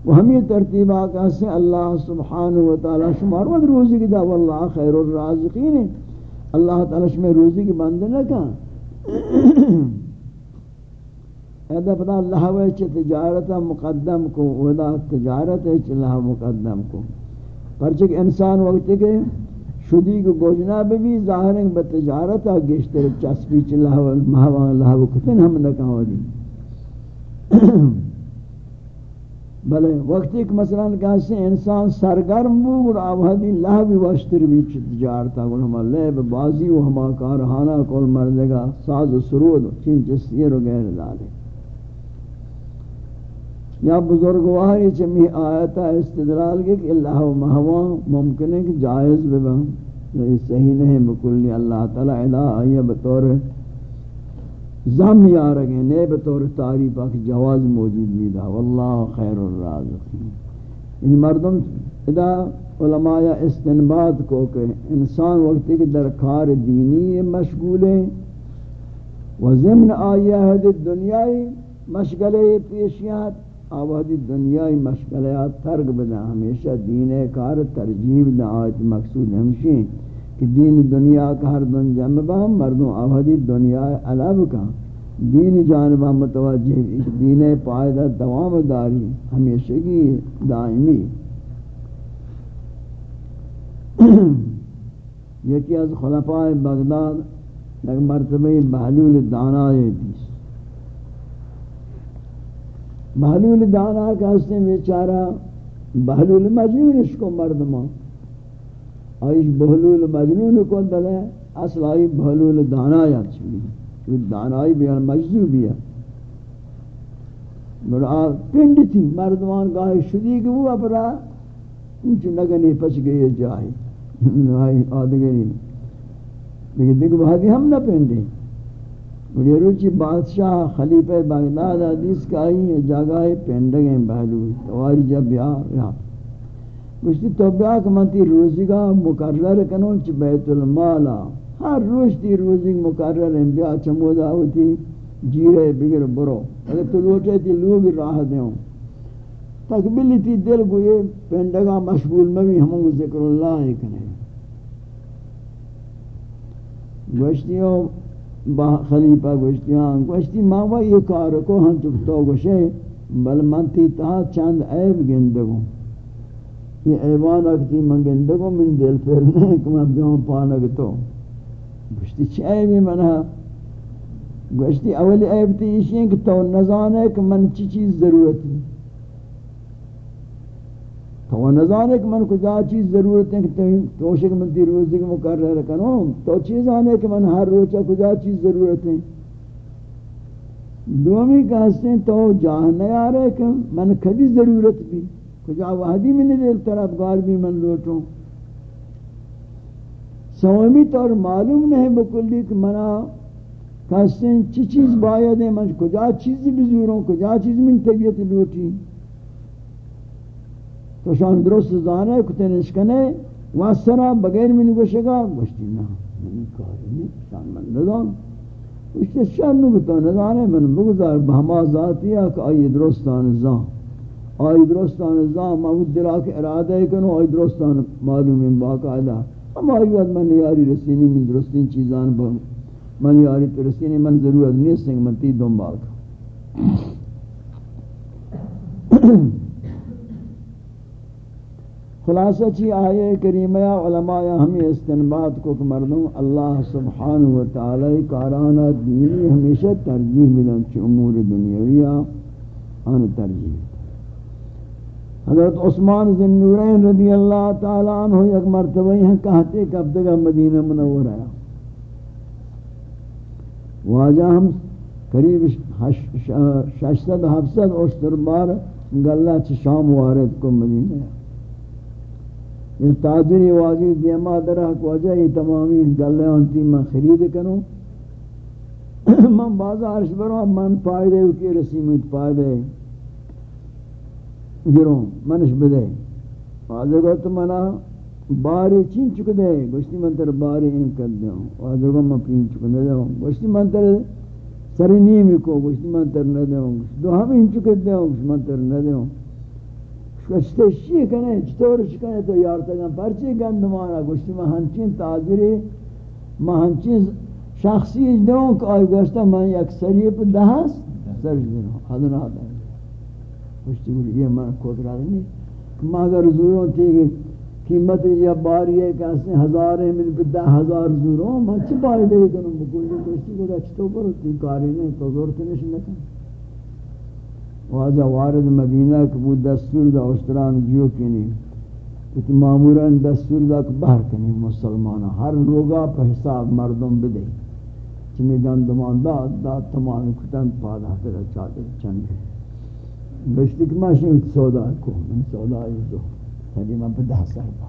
Speaker 2: و ہمیں ترتیبہ کہتے ہیں اللہ سبحانہ و تعالی شمار ود روزی کی دا واللہ خیر الرازقین اللہ تعالی شما روزی کی بند نہ کہا ایدا پتا لہوے چھ تجارتا مقدم کو ودا تجارت ہے چھ لہو مقدم کو۔ پرچک انسان وقت کے شدی کو گوجنا بھی ظاہر ہے بتجارتا گشتر چسپی چھ لہو مہوان لہو کتن ہم نکاو دی۔ بلے وقت ایک مثلا کہاستے انسان سرگرم بو، اور آوہدی لہوی واشتر بھی چھ تجارتا گل ہما لیب بازی و ہما کارہانا کول مردگا، ساز و سرود چین چسیر و غیر دالے یا بزرگواری چمی آیتا استدلال کے کہ اللہ و محوان ممکن ہے کہ جائز ببا یہ صحیح نہیں بکلی اللہ تعالی علا آئیے بطور زم یارگے نئے بطور تعریف کہ جواز موجود میدہ واللہ خیر الرازقین۔ ان مردم ادا علماء استنباد کو کہ انسان وقت کے درکار دینی مشغول ہیں و ضمن آئیہ حدد دنیای مشغلے پیشیات آبادی دنیای مشکلیات ترک بدا ہمیشہ دین کار ترجیب دا آیت مقصود ہمشی کہ دین دنیا کا ہر دن جمع ہم مردوں آبادی دنیا علب کا۔ دین جانبہ متوجہ دین پائدہ دوام داری ہمیشہ کی دائمی۔ یکی از خلفاء بغداد ایک مرتبہ بحلول دانائے دیس۔ محلول دانا کا ہستے بیچارہ بحلول مجنون اس کو مردمان آئیش بحلول مجنون کو دلے، اصل آئی بحلول دانا یا چلی۔ چوئی دانائی بیان مجزو بیا مرآ، پنڈ تھی، مردمان گاہی شدی کہ وہ اپرا، انچو نگنی پچ گئی جاہی۔ آئی آدگری لیکن دیکھ بہتی ہم نہ پنڈیں یہ روچی بادشاہ خلیفہ بغداد حدیث کا آئی ہے جگہ پینڈگیں بہلو تواری جب بیا رہا گوشتی تو بیا کمانتی روزی کا مقرر کنون چی بیت المالا ہر روز تی روزی مقرر ہیں۔ بیا چمودا ہوتی جیرے بگر برو۔ اگر تو لوٹے تی لوگ راہ دیوں تقبیلی تی دل گوئے پینڈگا مشغول میں بھی ہموں ذکر اللہ ہی کنے گوشتیوں با خلیفہ گوشتیاں گوشتی ماں با یہ کار کو ہم چکتو گوشے، بل من تی تا چند عیب گندگو۔ یہ عیبان اکتی من گندگو، من دل پھرنے کہ میں بیوں پانگتو گوشتی چھ عیبی منہ گوشتی اولی عیب تی اشیاں کہ تو نزانے کہ من چی چیز ضرورت ہے؟ تو نظانے کہ من کجا چیز ضرورت ہے کہ تو شک من تی روزی کو مقرر کروں تو چیز آنے کہ من ہر روچہ کجا چیز ضرورت ہے۔ دومی کہتے ہیں تو جاہ نہیں آ رہے کہ من کدی ضرورت بھی، کجا وحدی میں نہیں دل طرف گار بھی من لوٹوں۔ سومی طور معلوم نہیں بکلی کہ منا کہتے ہیں چی چیز باید ہے، من کجا چیز بھی زوروں، کجا چیز من طبیعت لوٹی۔ تو شان درست زانے کتے نشکنے واسرا، بغیر من گوشگا، گوشتی نا من کاری نہیں شان من ندان گوشتی شان نو بتا ندانے من بگذار بہما ذاتی ہے کہ آئی درستان زان آئی درستان زان محمود دلا کے ارادہ کنو آئی درستان معلوم باقاعدہ ہم آئی وقت من یاری رسینی، من درستین چیزان با من یاری تو رسینی، من ضرورت نہیں سنگ من تی دنبال کا خلاصہ چی آئے کریمہ علماء ہمیں استنباد کو کہ مردوں اللہ سبحانہ وتعالی کارانا دینی ہمیشہ ترجیح ملن چی امور دنیاویہ آن ترجیح. حضرت عثمان ذن نورین رضی اللہ تعالیٰ عنہ یک مرتبہ یہاں کہتے کہ اب دگا مدینہ منور آیا واجہ ہم قریب ششتد حفظت اشتر بار گلہ چی شام وارد کو مدینہ آیا یہ تاجری واجی دیما درہ کو وجہ یہ تمامی گلے انتی میں خرید کروں من بازار بروں، من پائدے کی رسیمت پائدے۔ گروں، منش بدے۔ واجہ کو تو منا باری چین چک دے گوشتی من تر باری ان کر دیوں واجہ کو من پین چک دے دیوں گوشتی من تر سری نیمی کو گوشتی من تر نہ دیوں دو ہم ان چک دیوں گوشتی من تر نہ دیوں شستش چی کنه چطورش کنه تو یارتگم پرچی گندمانا گوشتی من همچین تاجری من همچین شخصی اجدون که آی گوشتا من یک سریع پر
Speaker 3: ده هست سرش دینا حدن آدم گوشتی بولی یه من کدرات نی. ما اگر زورون تیگه قیمت یا باری ہے کہ اس نے ہزار ہے من بدہ ہزار زوروں من چی باری دے کنم؟ بکلی گوشتی گوشتی چطور گوشتی گوشتی گوشتی تو گوشتی گوشتی واجہ وارد مدینہ کبو دستور دا اشتران جیو کنی، کچھ معموران دستور دا کہ باہر کنی مسلمانہ، ہر لوگا پہ حساب مردم بدے۔ چنی گندمان داد داد تمام کتن پادا پر چادر چند گشتی کہ ماشی ماشین سودا کو من سودا ایزو تقریباً پر ده سر با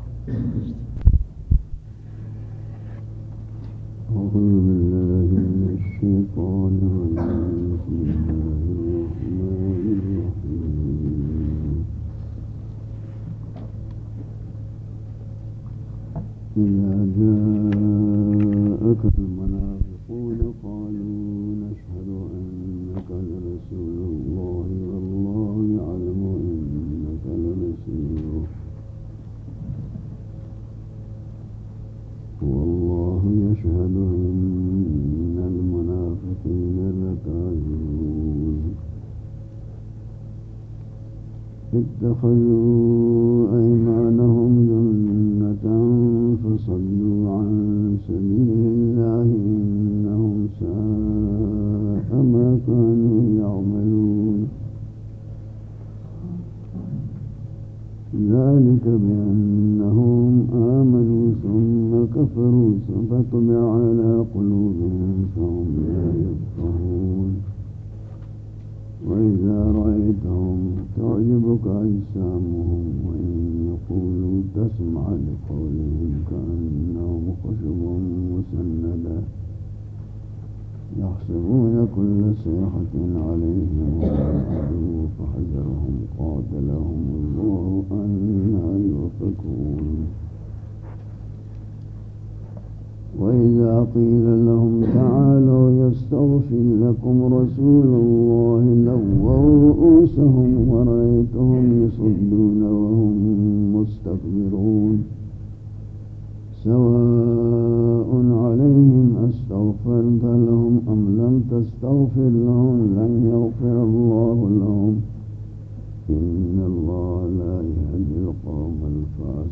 Speaker 2: أعوذ بالله من الشيطان الرجيم الرحمن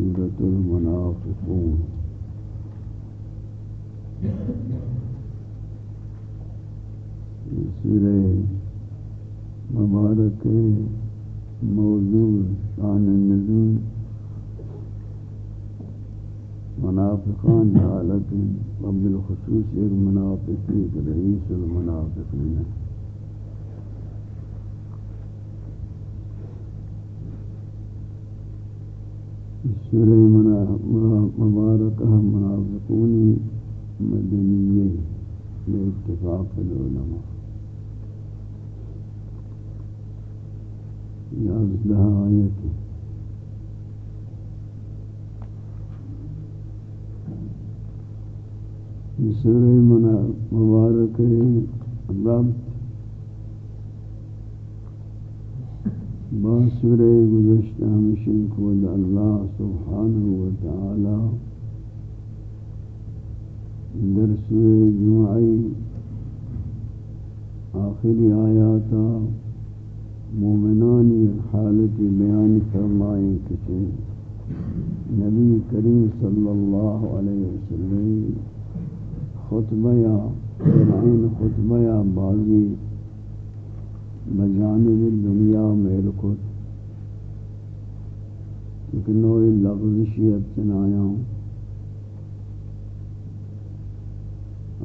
Speaker 2: مسمى بسورة المنافقون. سورة مباركة موضوع، شان النزول منافقان حالت وبالخصوص ایک منافقی رئیس المنافقین. سورہ مبارکہ منافقونی مدنیہ باتفاق العلماء۔ یازدہ آیت۔ سورہ مبارک ربط با گزشتہ ہمشن کود اللہ سبحانہ وتعالی در سورہ جمعی آخری آیاتا مومنانی حالت بیان فرمائیں کسی جی نبی کریم صلی اللہ علیہ وسلم خطبہ یا خطبہ یا بازی بجانب دنیا میل کت لیکن نوعی لفظ شیعت چنایا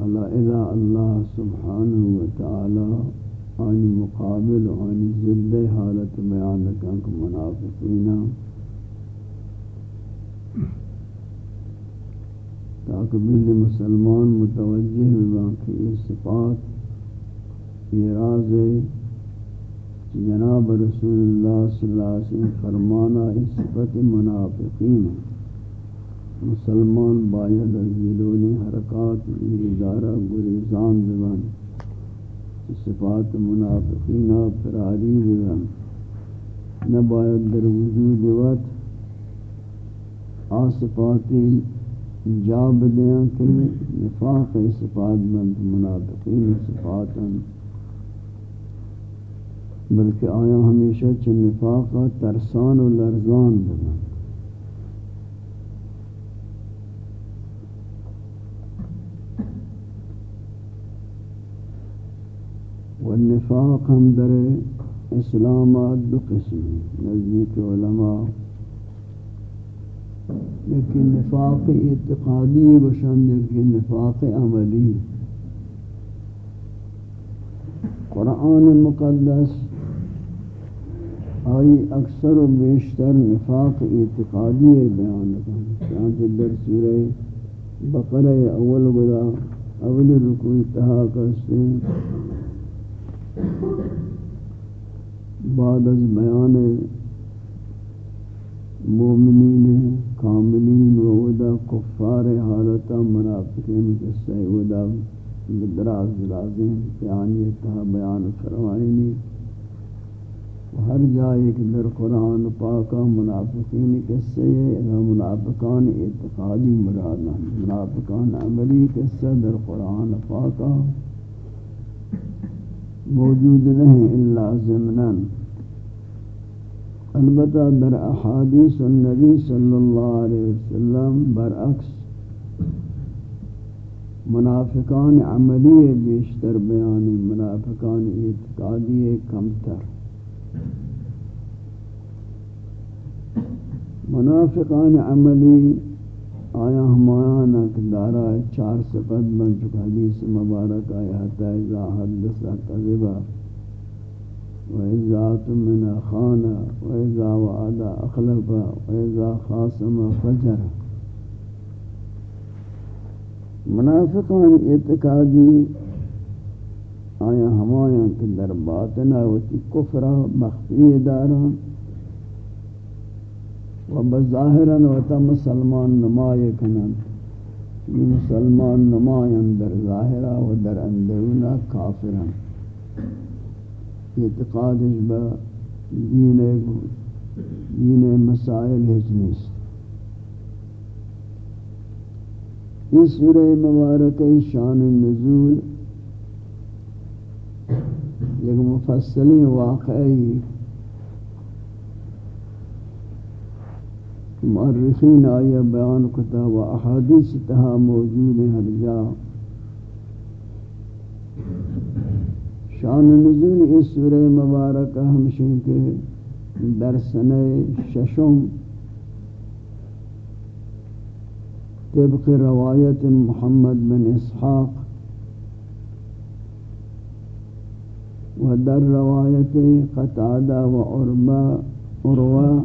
Speaker 2: اللہ الہ اللہ سبحانہ وتعالی آنی مقابل آنی ضد حالت بیان لکن کو تاکہ بلی مسلمان متوجہ ببان کہ صفات، یہ راز ہے۔ جناب رسول اللہ صلی اللہ علیہ وسلم فرمانا اس صفت منافقین مسلمان باید از بیرونی حرکات ادارہ گریزان ببن صفات منافقین فراری ببن نباید در وجود وقت آصفاتی جاب دیا کہ نفاق صفات بند منافقین صفاتا بلکہ آیا ہمیشہ چھ نفاق ترسان و لرزان بند والنفاق ہم در اسلامات دو قسم نزدیک علماء۔ لیکن نفاق اعتقادی بشن لیکن نفاق عملی۔ قرآن مقدس آئی اکثر و بیشتر نفاق اعتقادی بیان کریں چانچہ در سورہ بقرہ اول بدا اول رکوع تہا کرتے بعد از بیان مومنین، کاملین و ودا کفار حالتا منافقین قصہ ودا دراز درازیں پیانی تہا بیان فرمائنی ہر جائے کہ در قرآن پاکا منافقین قصہ ہے منافقان اعتقادی مرادان منافقان عملی قصہ در قرآن پاکا موجود نہیں الا ضمنان البتہ در احادیث النبی صلی اللہ علیہ وسلم برعکس منافقان عملی بیشتر بیانی، منافقان اعتقادی کمتر. منافقان عملی، آیا ہمایاں دارا چار صفت بن چکا، حدیث مبارک آیا حتی حدثہ قذبہ وإذا تمن خان وإذا وعد أخلف وإذا خاصم فجر۔ منافقان اعتقادی آیا ہمایاں کہ در باطنہ وتی کفرہ مخفی داران و بظاہرا وتا مسلمان نمائے کنن۔ یہ مسلمان نمائیں در ظاہرہ و در اندرونہ کافران اعتقادش با دین دین مسائل ہج نیست۔ یہ سورہ مبارک شان النزول ایک مفصلی واقعی مؤرخین آیا بیان کتا و احادیث تہا موجود ہر جا۔ شان نزول اس سورہ مبارکہ ہمشن کے در سنہ ششم طبق روایت محمد بن اسحاق و در روایت قطادہ و عربہ عروہ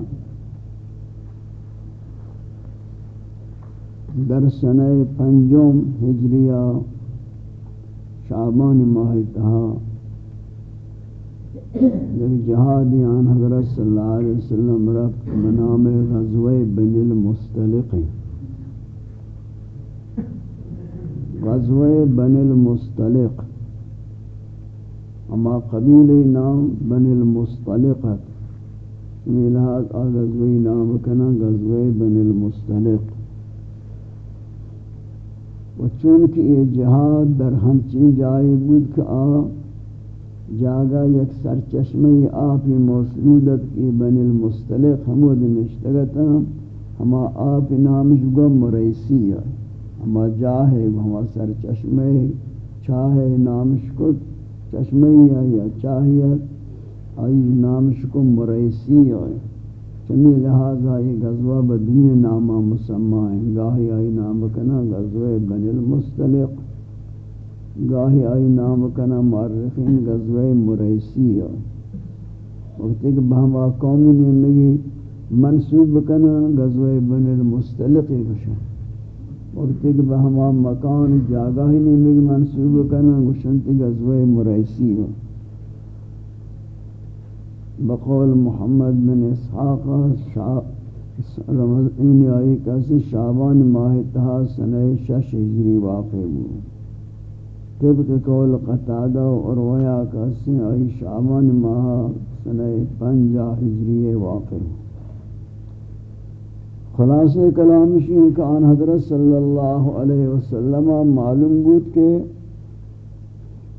Speaker 2: در سنہ پنجم ہجریہ شعبان ماہ تہا جب جہادی آن حضرت صلی اللہ علیہ وسلم رفت منام غزوہ بن المستلق. غزوہ بن المستلق. اما قبیل نام بن المستلق میلاد آغزوی نام کنا غزوہ بن المستلق. و چونکہ یہ جہاد در ہمچین جائے بود کہ آ جاگا یک سرچشمه آپی موسودت کی بن المستلق حمود نشتگتا ہما آپ نامش گو مریسی ہے ہما جاہے ہما سرچشمه چاہے نامش کو چشمه یا چاہیے آئی نامش کو مریسی ہے چمی لہذا یہ غزوہ بدنی نامہ مسمع ہے گاہی آئی نام کنا غزوہ بن المستلق گاہی آئی نام کنا معرخین غزوہ مریسی وقتی کہ بہما قومی نیمگی منصوب کنا غزوہ بن المستلقی گشن وقتی کہ بہما مکان جاگاہی نیمگی منصوب کنا گشنتی غزوہ مریسی ہے بقول محمد بن اسحاق رمضان آئی کسی شعبان ماہ تہا سنہ شش ہجری واقع بود. طبق قول قطادہ اور ویا کا سن آئی شعبان ماہ سنہ پنجا ہجری واقع خلاص کلام شیئے کہ آن حضرت صلی اللہ علیہ وسلم معلوم بود کہ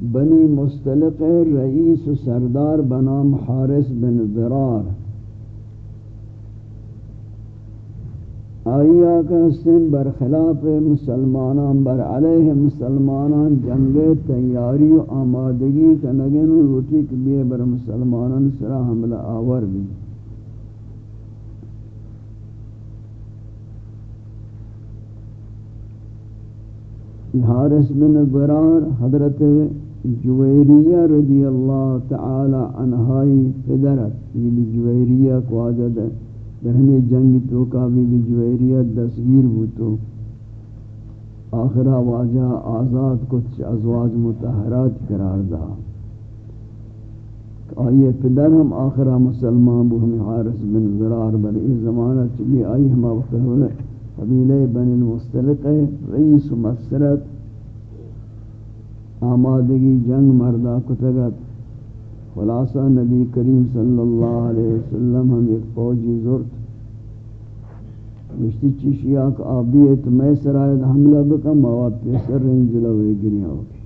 Speaker 2: بنی مستلق رئیس و سردار بنام حارس بن ذرار آئی آکا سن برخلاف مسلمانان بر علیہ مسلمانان، جنگ تیاری و آمادگی کنگن روٹی کبھی بر مسلمانان سرا حملہ آور بھی حارس بن برار حضرت جویریہ رضی اللہ تعالی عنہائی فدرت یہ جویریہ کو آجد ہے۔ بہنی جنگ تو کابی بھی جویریت دستگیر بوتو آخرہ واجہ آزاد کچھ ازواج متحرات قرار دا۔ آئیے پدر ہم آخرہ مسلمان بو، ہمیں حارس بن ذرار بل اس زمانہ چلی آئی، ہم وقت ہوئے قبیلہ بن المستلق رئیس و مسرت آمادگی جنگ مردہ کتگت۔ خلاصہ نبی کریم صلی اللہ علیہ وسلم ہم ایک فوجی زرت مشتی چیشیا کا آبیت میں سرائد حملہ بکا مواد پیسر رہن جلوے گریا ہوگی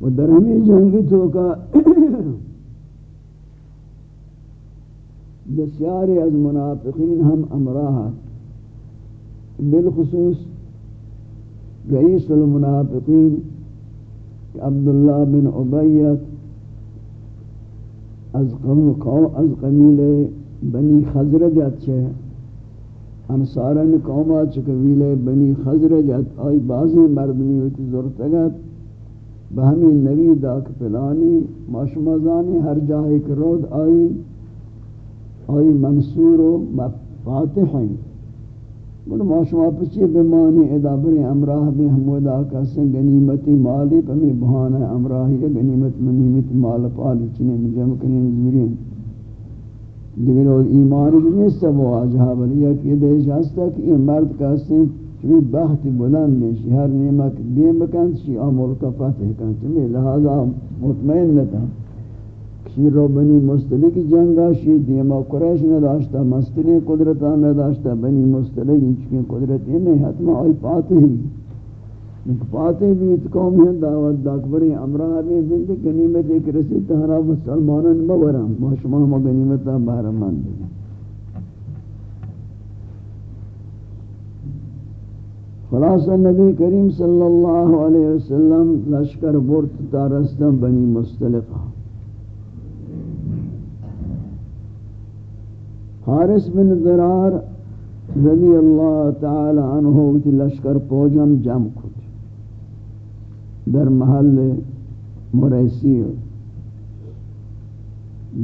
Speaker 2: و در ہمیں جنگی تو کا بسیاری از منافقین ہم امراہ بالخصوص رئیس المنافقین کہ عبداللہ بن عبیت از قوم قوم از قبیل بنی خزرجت چھے انصارن قوما چھ قبیل بنی خزرجت آئی بعضی مردمی ہوتی زرتگت بہمی نبی داک پلانی ماشمازانی ہر جاہی کرود آئی۔ آئی منصور و فاتح ہیں۔ گل ما شما پچی بمانی ادا بری امراہ بھی حمودا کسن گنیمتی مالی پمی بہانا امراہی گنیمت منیمت مال پالی چنین نجم کنین زورین دیگر اور ایمانی بھی نہیں سب واجہا بلی یک یہ دیش ہستا کہ یہ مرد کسن چوی بخت بلند نیشی ہر نیمک دیم بکن شی آمول کا فتح کن چمی لہذا مطمئن نتا۔ شیر رو بنی مستلی کی جنگا شیر دیما قریش نداشتا مستلی قدرتا نداشتا، بنی مستلی چکیں قدرت یہ نہیں، حتما آئی پاتے ہی لیکن پاتے بھی ات قوم ہیں، دعوت داکبری امرہ بھی بلدی گنیمت ایک رسی تہرا مسلمانان مورم ما شما ہم گنیمتا بہرمان دی خلاص نبی کریم صلی اللہ علیہ وسلم لشکر برت تارستہ بنی مستلقہ۔ حارس بن ذرار رضی اللہ تعالی عنہ کی لشکر پوجم جم کھت در محل مریسی.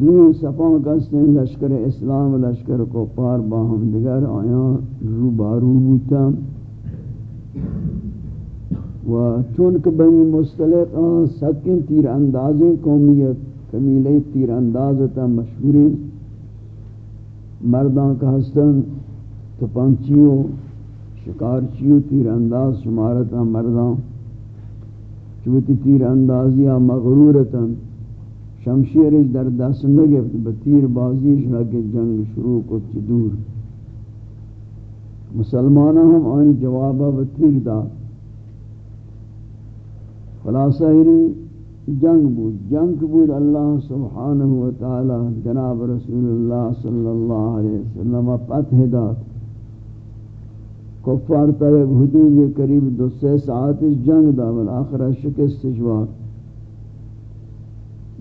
Speaker 2: دوی صفان کستے لشکر اسلام لشکر کو پار باہم دیگر آیاں رو بارو بوتا و چونکہ بنی مستلق سکن تیر اندازیں قومیت قبیلہ تیر اندازتا مشہوری مردان کا ہستن تو پنچیوں شکارچیوں تیر انداز شمارتا مردان. چوتی تیر اندازیا مغرورتا شمشیرش در دست نگفت بتیر بازیش لگے جنگ شروع کو دور. مسلمانہ ہم آنی جوابہ بتیر دا خلاصہ ہی جنگ بود. جنگ بود اللہ سبحانہ و تعالی جناب رسول اللہ صلی اللہ علیہ وسلم فتح داد. کفار تا ایک حدود قریب دو سے ساعت جنگ دا والآخرہ شکست جوار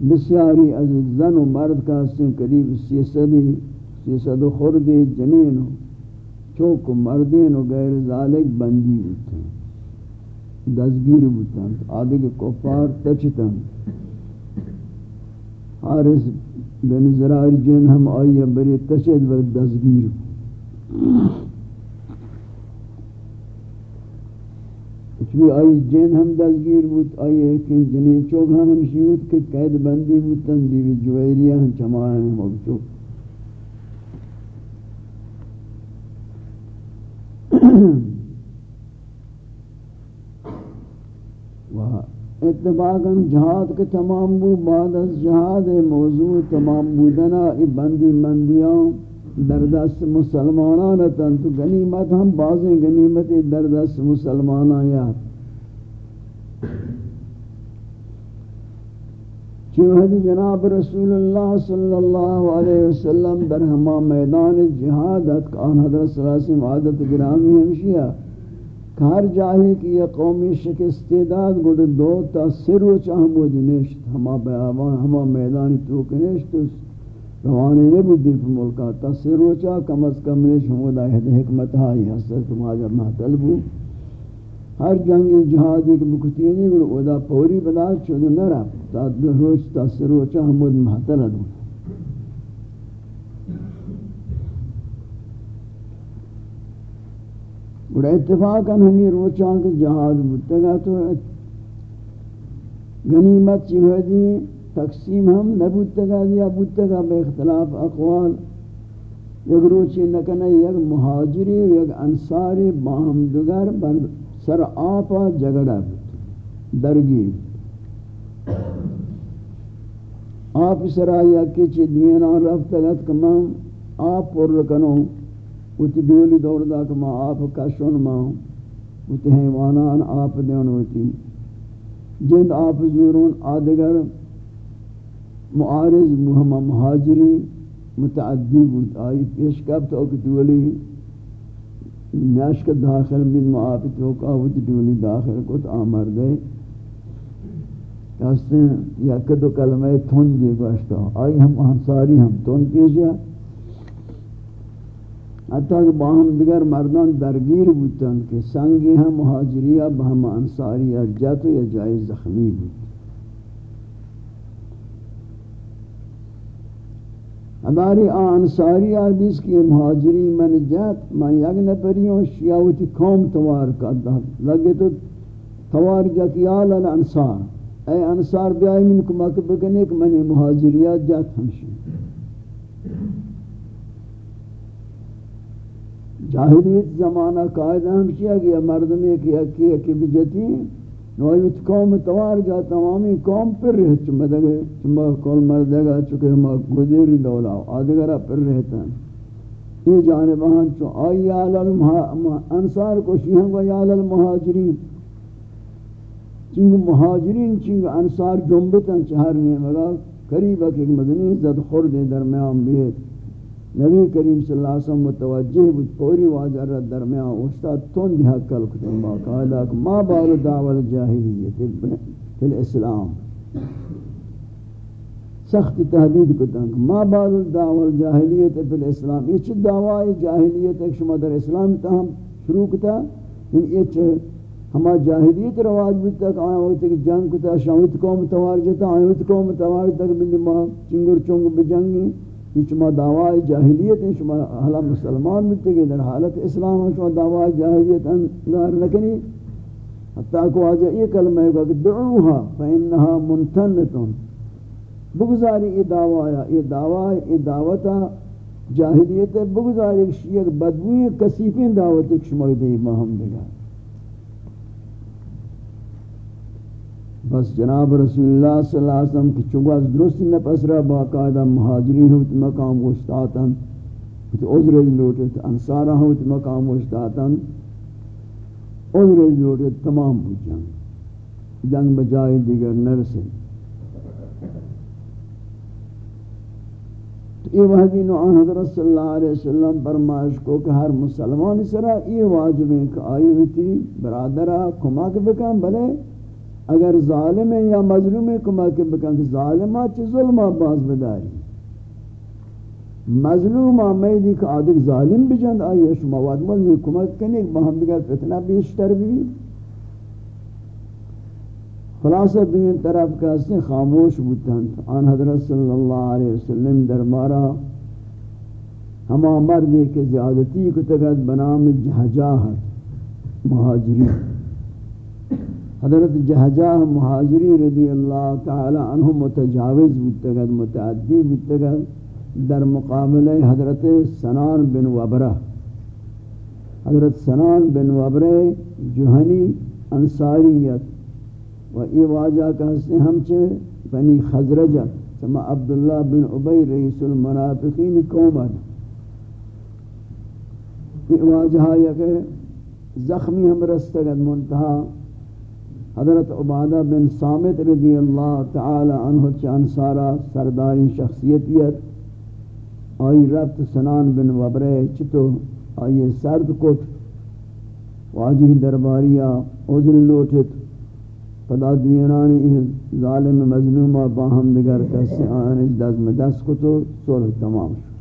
Speaker 2: بسیاری از زن و مرد کا سن قریب سیسدی سیسد و خردی، جنین و چوک و مردین و غیر ذالک بندی ہوتے ہیں دزگیر بودن آدھگ کفار تچتن حارس بن زرار جن ہم آئی بری تچت و دزگیر چوی آئی جن ہم دزگیر بود، آئی ایکن جنی چوک ہم ہمشی بود کہ قید بندی بودتن بیوی جویریہ ہم چمائیں ہم اگچوک اتفاقا جہاد کے تمام بو بعد از جہاد موضوع تمام بودنا ای بندی مندیاں در دست مسلمانان تن تو غنیمت، ہم بازیں غنیمت در دست مسلمانان یا۔ چوہدی جناب رسول اللہ صلی اللہ علیہ وسلم در ہما میدان جہادت کان حضرت صلی اللہ علیہ وسلم عادت گرامی ہمشیہ۔ ہر جاہی کی یہ قومی شکستیداد گوڑ دو تا سر و چاہم بود نشت۔ ہما بیابان ہما میدانی توک نشت۔ روانی نبودی پر ملکا تا سر و چاہ کم از کم نشت۔ ہمودا حکمت ہائی حسرت ماجر محتل بود ہر جنگی جہادی کی بکتی نہیں گوڑ اودا پوری بدا چھوڑ نہ رہا تا دو روچ تا سر و چاہ ہمود محتل بود اور اتفاقا ہمیں روچان کے جہاد بتگا تو غنیمت چیوہدی تقسیم ہم نبوتگا دیا بتگا بے اختلاف اقوال۔ یک روچی نکنے یک مہاجری و یک انصاری باہم دگر بر سر آپا جگڑا بود، درگی آپ سرائی اکی چی دینان رفتگت کمان آپ پر رکنوں وتی دولی دور دا کہ ما آپ کا شن ما وتی حیوانان آپ دین ہوتی۔ جند آپ زورون آدگر معارض محمد مہاجری متعدی بود۔ آئی پیش کب تو کہ دولی نیشک داخل بید ما آپ تو کا وتی دولی داخل کت آمر دے۔ کہتے ہیں یک دو کلمہ تھن دی گوشتا۔ آئی ہم انصاری ہم تھن پیشیا حتی کہ باہم دیگر مردان درگیر بودتن کہ سنگی ہم مہاجریہ بہم انصاریہ جت یا جائز زخمی بود. ہماری انصاری حدیث کی مہاجری من جت، من یک نپریوں شیعوتی قوم توار کرتا لگے تو توار جت یال الانصار. اے انصار بیائی من کمک بکنے کہ من مہاجریہ جت ہمشی جاہلیت زمانہ قائد ہم کیا گیا مردم ایک یکی یکی بجتی نویت قوم توار جا، تمامی قوم پر رہت چمہ دگے۔ چمہ کول مردگا چکے ہم گدیری دولا آدگرہ پر رہتا ہیں۔ یہ جانب ہاں چو آئی آل انصار کو شیہن و آل المہاجرین۔ چنگ مہاجرین چنگ انصار جنبتا چہر میں مگا قریبا کہ مدنی زد خورد درمیان بیت۔ نبی کریم صلی اللہ علیہ وسلم متوجہ بود پوری واجہ رد درمیان استاد تون دی حق کل کتن با قائلہ کہ ما بار دعوال جاہلیت فی الاسلام. سخت تحدید کتن ما بار دعوال جاہلیت فی الاسلام. یہ چھ دعوائی جاہلیت ایک شما در اسلام تا ہم شروع کتا؟ ان یہ چھ ہما جاہلیت رواج بھی تک آیا وقت کہ جنگ کتا شاوت قوم توار جتا آیوت قوم توار تک بلی ما چنگر چنگ بجنگی. یہ شما دعوی جاہلیت ہیں، شما حالا مسلمان ملتے گئے در حالت اسلام ہیں، شما دعوی جاہلیت انگار نکنی. حتیٰ کو آجا یہ کلمہ ہے کہ دعوها فإنها منتنتن. بگزاری یہ دعوی یہ دعوی یہ دعوتا جاہلیت بگزاری شیئر بدوی کسیفین دعوت ایک شما دی مہم دگا بس جناب رسول اللہ صلی اللہ علیہ وسلم کی چگواز درست نہ پسرا باقاعدہ مہاجرین ہوت مقام گوشتاتن ہوت عذر لوٹت انصارہ ہوت مقام گوشتاتن عذر لوٹت، تمام ہو جنگ۔ جنگ بجائے دیگر نرسے تو یہ وحدی نوعان حضرت صلی اللہ علیہ وسلم فرمائش کو کہ ہر مسلمان سرا یہ واجب ہے کہ آئی ہوتی برادرہ کمک بکن، بلے اگر ظالم ہے یا مظلوم ہے کما کہ بکن کہ ظالمہ چھ ظلمہ باز بداری۔ مظلوم میں دیکھ آدھک ظالم بجند آئی ہے، شما واد مظلوم کمک کنی کہ ہم بگر فتنہ بیشتر بھی۔ خلاصہ دوین طرف کہتے ہیں خاموش بودتاں آن حضرت صلی اللہ علیہ وسلم دربارہ ہما مردی کے زیادتی کو تگت بنام جہجاہ مہاجری حضرت جہجاہ مہاجری رضی اللہ تعالی عنہ متجاوز بودتگت متعدی بودتگت در مقابلہ حضرت سنان بن وبرہ۔ حضرت سنان بن وبرہ جوہنی انصاریت و ای واجہ کہتے ہیں ہم چھے بنی خزرجہ سما عبداللہ بن عبی رئیس المنافقین کومد ای واجہ یہ کہ زخمی ہم رستگد منتہا حضرت عبادہ بن سامت رضی اللہ تعالی عنہ چانسارا سرداری شخصیتیت، آئی ربط سنان بن وبرے چتو آئی سرد کت، واجی درباریا عذر لوٹت پدا دوینانی ظالم مظلومہ باہم دگر کسی آنش دست میں دست کو تو صلح تمام شد۔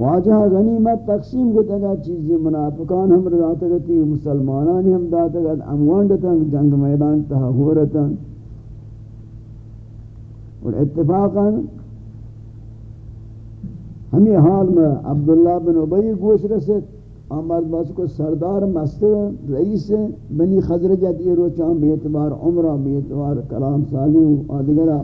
Speaker 2: واجہ غنیمت تقسیم کو تگا چیزی منافقان ہم رضا گتی مسلمانانی ہم داتا گت اموانڈتا جنگ میدان تہا ہورتا اور اتفاقا ہمیں حال میں عبداللہ بن عبی گوش رسد آمد باس کو سردار مست رئیس بنی خزرجت یہ روچان، بے عمرہ، بے کلام سالی و آدگرہ